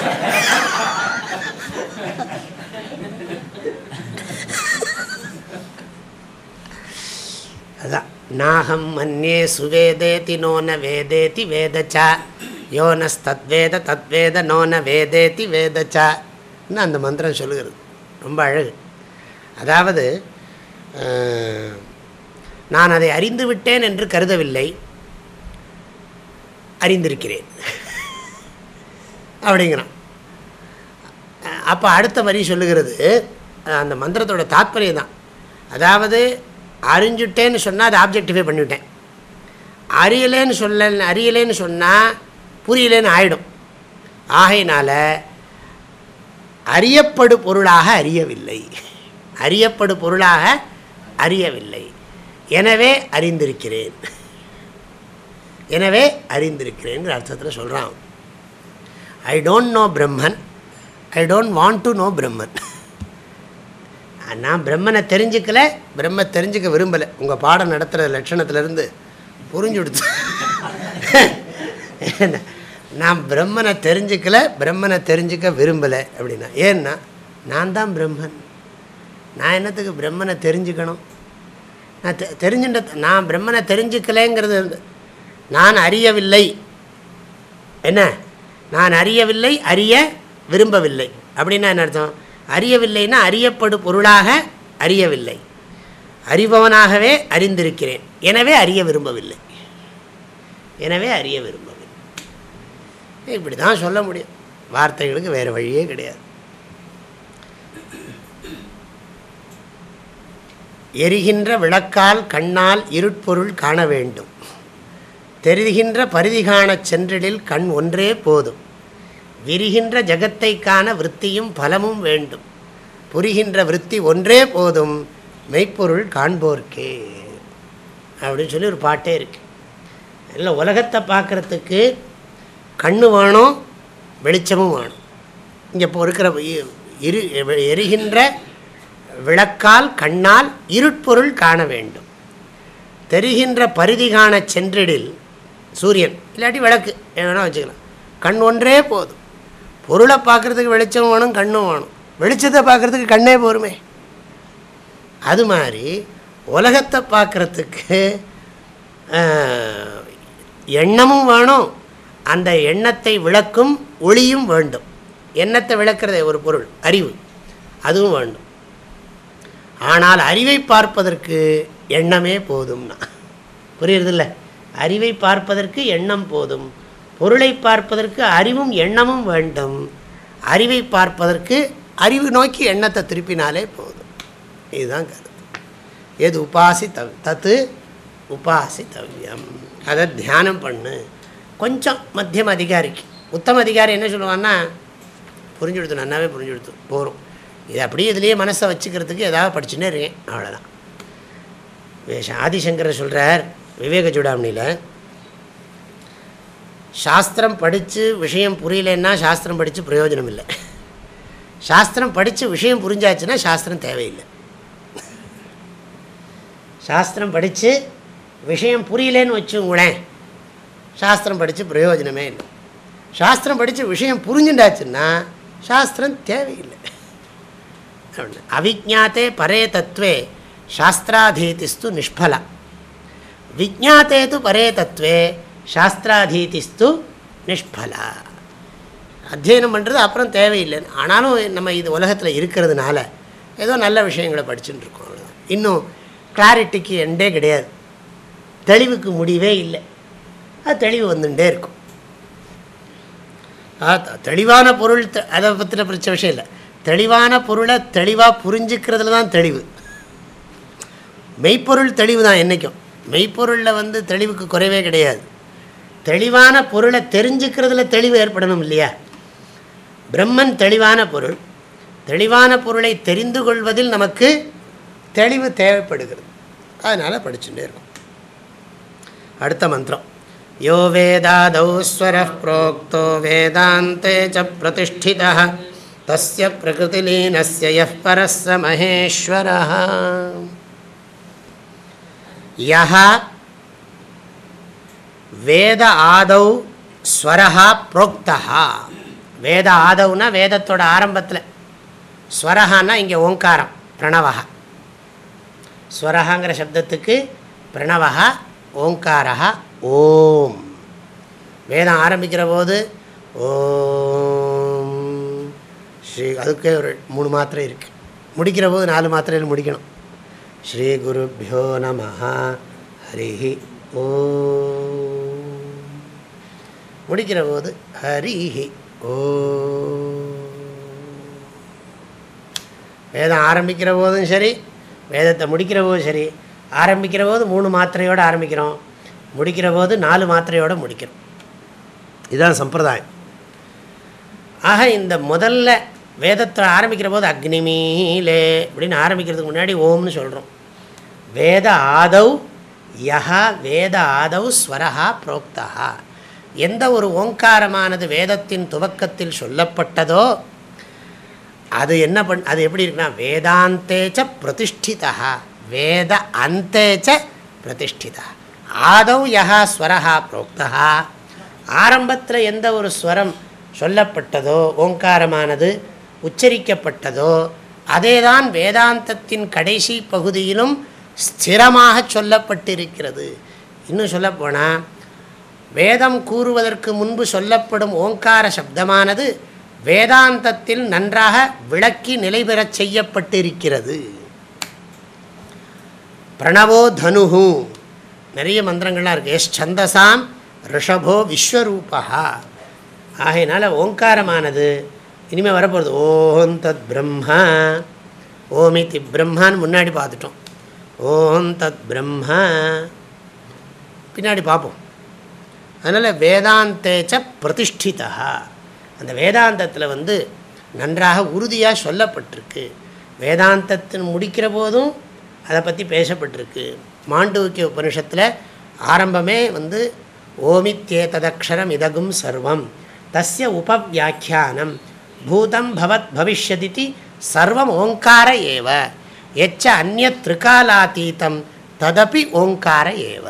S1: அதான் நாகம் மன்யே சுவேதேதி நோன வேதேதி வேதச்சா யோனஸ்தத்வேத தத்வேத நோன வேதேதி வேதச்சா அந்த மந்திரம் சொல்லுகிறது. ரொம்ப அழகு. அதாவது நான் அதை அறிந்து விட்டேன் என்று கருதவில்லை. அறிந்திருக்கிறேன். அப்படிங்கிறான். அப்போ அடுத்த வரி சொல்லுகிறது அந்த மந்திரத்தோட தாற்பயம் தான். அதாவது அறிஞ்சுட்டேன்னு சொன்னால் அதை ஆப்ஜெக்டிஃபை பண்ணிவிட்டேன் அறியலேன்னு சொல்ல அறியலேன்னு சொன்னால் புரியலேன்னு ஆகிடும் ஆகையினால் அறியப்படு பொருளாக அறியவில்லை. அறியப்படு பொருளாக அறியவில்லை. எனவே அறிந்திருக்கிறேன். எனவே அறிந்திருக்கிறேன் அர்த்தத்தில் சொல்கிறான் I don't know Brahman I don't want to know Brahman நான் பிரம்மனை தெரிஞ்சுக்கல பிரம்ம தெரிஞ்சுக்க விரும்பலை. உங்கள் பாடம் நடத்துகிற லட்சணத்துலேருந்து புரிஞ்சு கொடுத்து நான் பிரம்மனை தெரிஞ்சுக்கல பிரம்மனை தெரிஞ்சுக்க விரும்பலை அப்படின்னா ஏன்னா நான் தான் பிரம்மன் நான் என்னத்துக்கு பிரம்மனை தெரிஞ்சுக்கணும்? நான் தெ தெரிஞ்சுட்ட நான் பிரம்மனை தெரிஞ்சுக்கலேங்கிறது நான் அறியவில்லை. என்ன? நான் அறியவில்லை அறிய விரும்பவில்லை. அப்படின்னா என்ன அர்த்தம்? அறியவில்லைன்னா அறியப்படும் பொருளாக அறியவில்லை. அறிபவனாகவே அறிந்திருக்கிறேன். எனவே அறிய விரும்பவில்லை. எனவே அறிய விரும்பவில்லை. இப்படி தான் சொல்ல முடியும். வார்த்தைகளுக்கு வேறு வழியே கிடையாது. எரிகின்ற விளக்கால் கண்ணால் இருட்பொருள் காண வேண்டும். தெரிகின்ற பரிதி காணச் சென்றிடில் கண் ஒன்றே போதும். விரிகின்ற ஜகத்தை காண விற்த்தியும் பலமும் வேண்டும். புரிகின்ற விற்பி ஒன்றே போதும் மெய்ப்பொருள் காண்போர்க்கே. அப்படின்னு சொல்லி ஒரு பாட்டே இருக்கு. இல்லை உலகத்தை பார்க்குறதுக்கு கண்ணு வேணும் வெளிச்சமும் வேணும். இங்கே இப்போ இருக்கிற இரு எரிகின்ற விளக்கால் கண்ணால் இருட்பொருள் காண வேண்டும். தெரிகின்ற பரிதி காண சென்றிடில் சூரியன் இல்லாட்டி விளக்கு வேணால் வச்சுக்கலாம். கண் ஒன்றே போதும். பொருளை பார்க்குறதுக்கு வெளிச்சம் வேணும் கண்ணும் வேணும். வெளிச்சத்தை பார்க்குறதுக்கு கண்ணே போருமே. அது மாதிரி உலகத்தை பார்க்குறதுக்கு எண்ணமும் வேணும். அந்த எண்ணத்தை விளக்கும் ஒளியும் வேண்டும். எண்ணத்தை விளக்கிறதே ஒரு பொருள் அறிவு. அதுவும் வேண்டும். ஆனால் அறிவை பார்ப்பதற்கு எண்ணமே போதும்னா. புரியுறதில்லை? அறிவை பார்ப்பதற்கு எண்ணம் போதும். பொருளை பார்ப்பதற்கு அறிவும் எண்ணமும் வேண்டும். அறிவை பார்ப்பதற்கு அறிவு நோக்கி எண்ணத்தை திருப்பினாலே போதும். இதுதான் கருத்து. எது உபாசி தவ் தத்து உபாசி தவ்யம் அதை தியானம் பண்ணு. கொஞ்சம் மத்தியம் அதிகாரிக்கு. உத்தம அதிகாரி என்ன சொல்லுவான்னா புரிஞ்சு கொடுத்து நல்லாவே புரிஞ்சு கொடுத்து போகிறோம் இது அப்படியே இதுலேயே மனசை வச்சுக்கிறதுக்கு ஏதாவது படிச்சுன்னே இருக்கேன். அவ்வளோதான் ஆதிசங்கர் சொல்கிறார் விவேக சூடாமணியில். சாஸ்திரம் படித்து விஷயம் புரியலன்னா சாஸ்திரம் படித்து பிரயோஜனம் இல்லை சாஸ்திரம் படித்து விஷயம் புரிஞ்சாச்சுன்னா சாஸ்திரம் தேவையில்லை. சாஸ்திரம் படித்து விஷயம் புரியலேன்னு வச்சுங்களேன் சாஸ்திரம் படித்து பிரயோஜனமே இல்லை. சாஸ்திரம் படித்து விஷயம் புரிஞ்சுட்டாச்சுன்னா சாஸ்திரம் தேவையில்லை. அவிஜாத்தே பரே தத்துவே சாஸ்திராதீதிஸ்து நிஷ்பலம் விஜாத்தே து பரே தத்துவே சாஸ்திராதீதிஸ்து நிஷ்பலா அத்தியனம் பண்ணுறது அப்புறம் தேவையில்லை ஆனாலும் நம்ம இது உலகத்தில் இருக்கிறதுனால ஏதோ நல்ல விஷயங்களை படிச்சுட்டு இருக்கோம் இன்னும் கிளாரிட்டிக்கு எண்டே கிடையாது. தெளிவுக்கு முடிவே இல்லை. அது தெளிவு வந்துட்டே இருக்கும். தெளிவான பொருள் அதை பற்றின பிரச்சனை விஷயம் இல்லை. தெளிவான பொருளை தெளிவாக புரிஞ்சுக்கிறதுல தான் தெளிவு. மெய்ப்பொருள் தெளிவு தான் என்றைக்கும் மெய்ப்பொருளில் வந்து தெளிவுக்கு குறைவே கிடையாது. தெளிவான பொருளை தெரிஞ்சுக்கிறதுல தெளிவு ஏற்படணும் இல்லையா? பிரம்மன் தெளிவான பொருள். தெளிவான பொருளை தெரிந்து கொள்வதில் நமக்கு தெளிவு தேவைப்படுகிறது. அதனால் படிச்சுட்டே இருக்கும். அடுத்த மந்திரம். யோ வேதாதௌஸ்வர புரோக்தோ வேதாந்தே ச பிரதிஷ்டிதா தஸ்ய பிரகிருதிலீனஸ்ய யः பரஸ்ஸ யः வேத ஆதௌ ஸ்வரஹா புரோக்தா வேத ஆதவுனா வேதத்தோட ஆரம்பத்தில். ஸ்வரஹான்னா இங்கே ஓங்காரம் பிரணவகா ஸ்வரஹாங்கிற சப்தத்துக்கு பிரணவகா ஓங்காரா ஓம். வேதம் ஆரம்பிக்கிற போது ஓம். ஸ்ரீ அதுக்கே ஒரு மூணு மாத்திரை இருக்குது முடிக்கிற போது நாலு மாத்திரையில் முடிக்கணும். ஸ்ரீகுருப்போ நம ஹரி ஓ. முடிக்கிற போது ஹரிஹி. ஓ. வேதம் ஆரம்பிக்கிற போதும் சரி வேதத்தை முடிக்கிற போதும் சரி ஆரம்பிக்கிற போது மூணு மாத்திரையோடு ஆரம்பிக்கிறோம். முடிக்கிற போது நாலு மாத்திரையோடு முடிக்கிறோம். இதுதான் சம்பிரதாயம். ஆக இந்த முதல்ல வேதத்தில் ஆரம்பிக்கிற போது அக்னிமீலே அப்படின்னு ஆரம்பிக்கிறதுக்கு முன்னாடி ஓம்னு சொல்கிறோம் வேத ஆதவ் யஹா வேத ஆதவ் ஸ்வரஹா புரோக்தா எந்த ஒரு ஓங்காரமானது வேதத்தின் துவக்கத்தில் சொல்லப்பட்டதோ அது என்ன பண் அது எப்படி இருக்குன்னா வேதாந்தேச்ச பிரதிஷ்டிதா வேத அந்தேச்ச பிரதிஷ்டிதா. ஆதவ் யஹா ஸ்வரஹா புரோக்தா ஆரம்பத்தில் எந்த ஒரு ஸ்வரம் சொல்லப்பட்டதோ ஓங்காரமானது உச்சரிக்கப்பட்டதோ அதேதான் வேதாந்தத்தின் கடைசி பகுதியிலும் ஸ்திரமாக சொல்லப்பட்டிருக்கிறது. இன்னும் சொல்லப்போனால் வேதம் கூறுவதற்கு முன்பு சொல்லப்படும் ஓங்கார சப்தமானது வேதாந்தத்தில் நன்றாக விளக்கி நிலை பெறச் செய்யப்பட்டிருக்கிறது. பிரணவோ தனுஹு. நிறைய மந்திரங்கள்லாம் இருக்குது எஸ் சந்தசாம் ரிஷபோ விஸ்வரூபா ஆகையினால ஓங்காரமானது இனிமேல் வரப்போகிறது ஓம் தத் பிரம்மா. ஓமிதி பிரம்மான்னு முன்னாடி பார்த்துட்டோம். ஓம் தத் பிரம்மா. பின்னாடி பார்ப்போம். அதனால் வேதாந்தேச்ச பிரதிஷ்டிதா அந்த வேதாந்தத்தில் வந்து நன்றாக உறுதியாக சொல்லப்பட்டிருக்கு. வேதாந்தத்தின் முடிக்கிற போதும் அதை பற்றி பேசப்பட்டிருக்கு. மாண்டூக்கிய உபனிஷத்தில் ஆரம்பமே வந்து ஓமித்யேததக்ஷரம் இதகும் சர்வம். தஸ்ய உபவியாக்கியானம் பூதம் பவத் பவிஷ்யதி சர்வம் ஓங்கார ஏவ எச்ச அந்நிய திரிகாலாத்தீத்தம் ததப்பி ஓங்கார ஏவ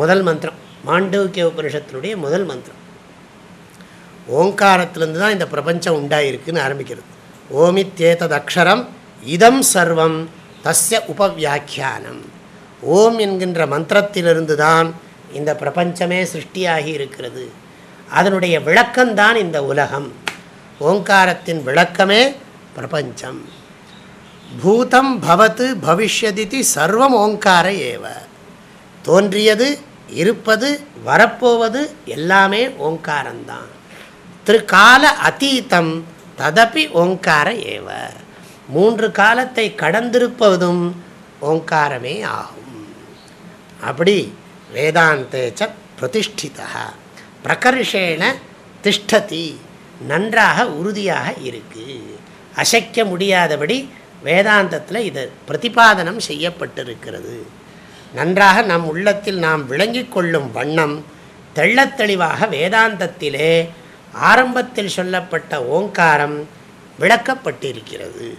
S1: முதல் மந்திரம் மாண்டூக்கிய உபனிஷத்தினுடைய முதல் மந்திரம். ஓங்காரத்திலேருந்து தான் இந்த பிரபஞ்சம் உண்டாயிருக்குன்னு ஆரம்பிக்கிறது. ஓமித்தேதத் அக்ஷரம் இதம் சர்வம் தஸ்ய உபவியாக்கியானம். ஓம் என்கின்ற மந்திரத்திலிருந்து தான் இந்த பிரபஞ்சமே சிருஷ்டியாகி இருக்கிறது அதனுடைய விளக்கம்தான் இந்த உலகம். ஓங்காரத்தின் விளக்கமே பிரபஞ்சம். பூதம் பவத்து பவிஷ்யதிதி சர்வம் ஓங்கார ஏவ. தோன்றியது இருப்பது வரப்போவது எல்லாமே ஓங்காரந்தான் திருக்கால அத்தீத்தம் ததப்பி ஓங்கார ஏவ. மூன்று காலத்தை கடந்திருப்பதும் ஓங்காரமே ஆகும். அப்படி வேதாந்தேச்ச பிரதிஷ்டிதா. பிரகர்ஷேன திஷ்டதி. நன்றாக உறுதியாக இருக்கு. அசைக்க முடியாதபடி வேதாந்தத்தில் இது பிரதிபாதனம் செய்யப்பட்டிருக்கிறது. நன்றாக நம் உள்ளத்தில் நாம் விளங்கி கொள்ளும் வண்ணம் தெள்ளத்தெளிவாக வேதாந்தத்திலே ஆரம்பத்தில் சொல்லப்பட்ட ஓங்காரம் விளக்கப்பட்டிருக்கிறது.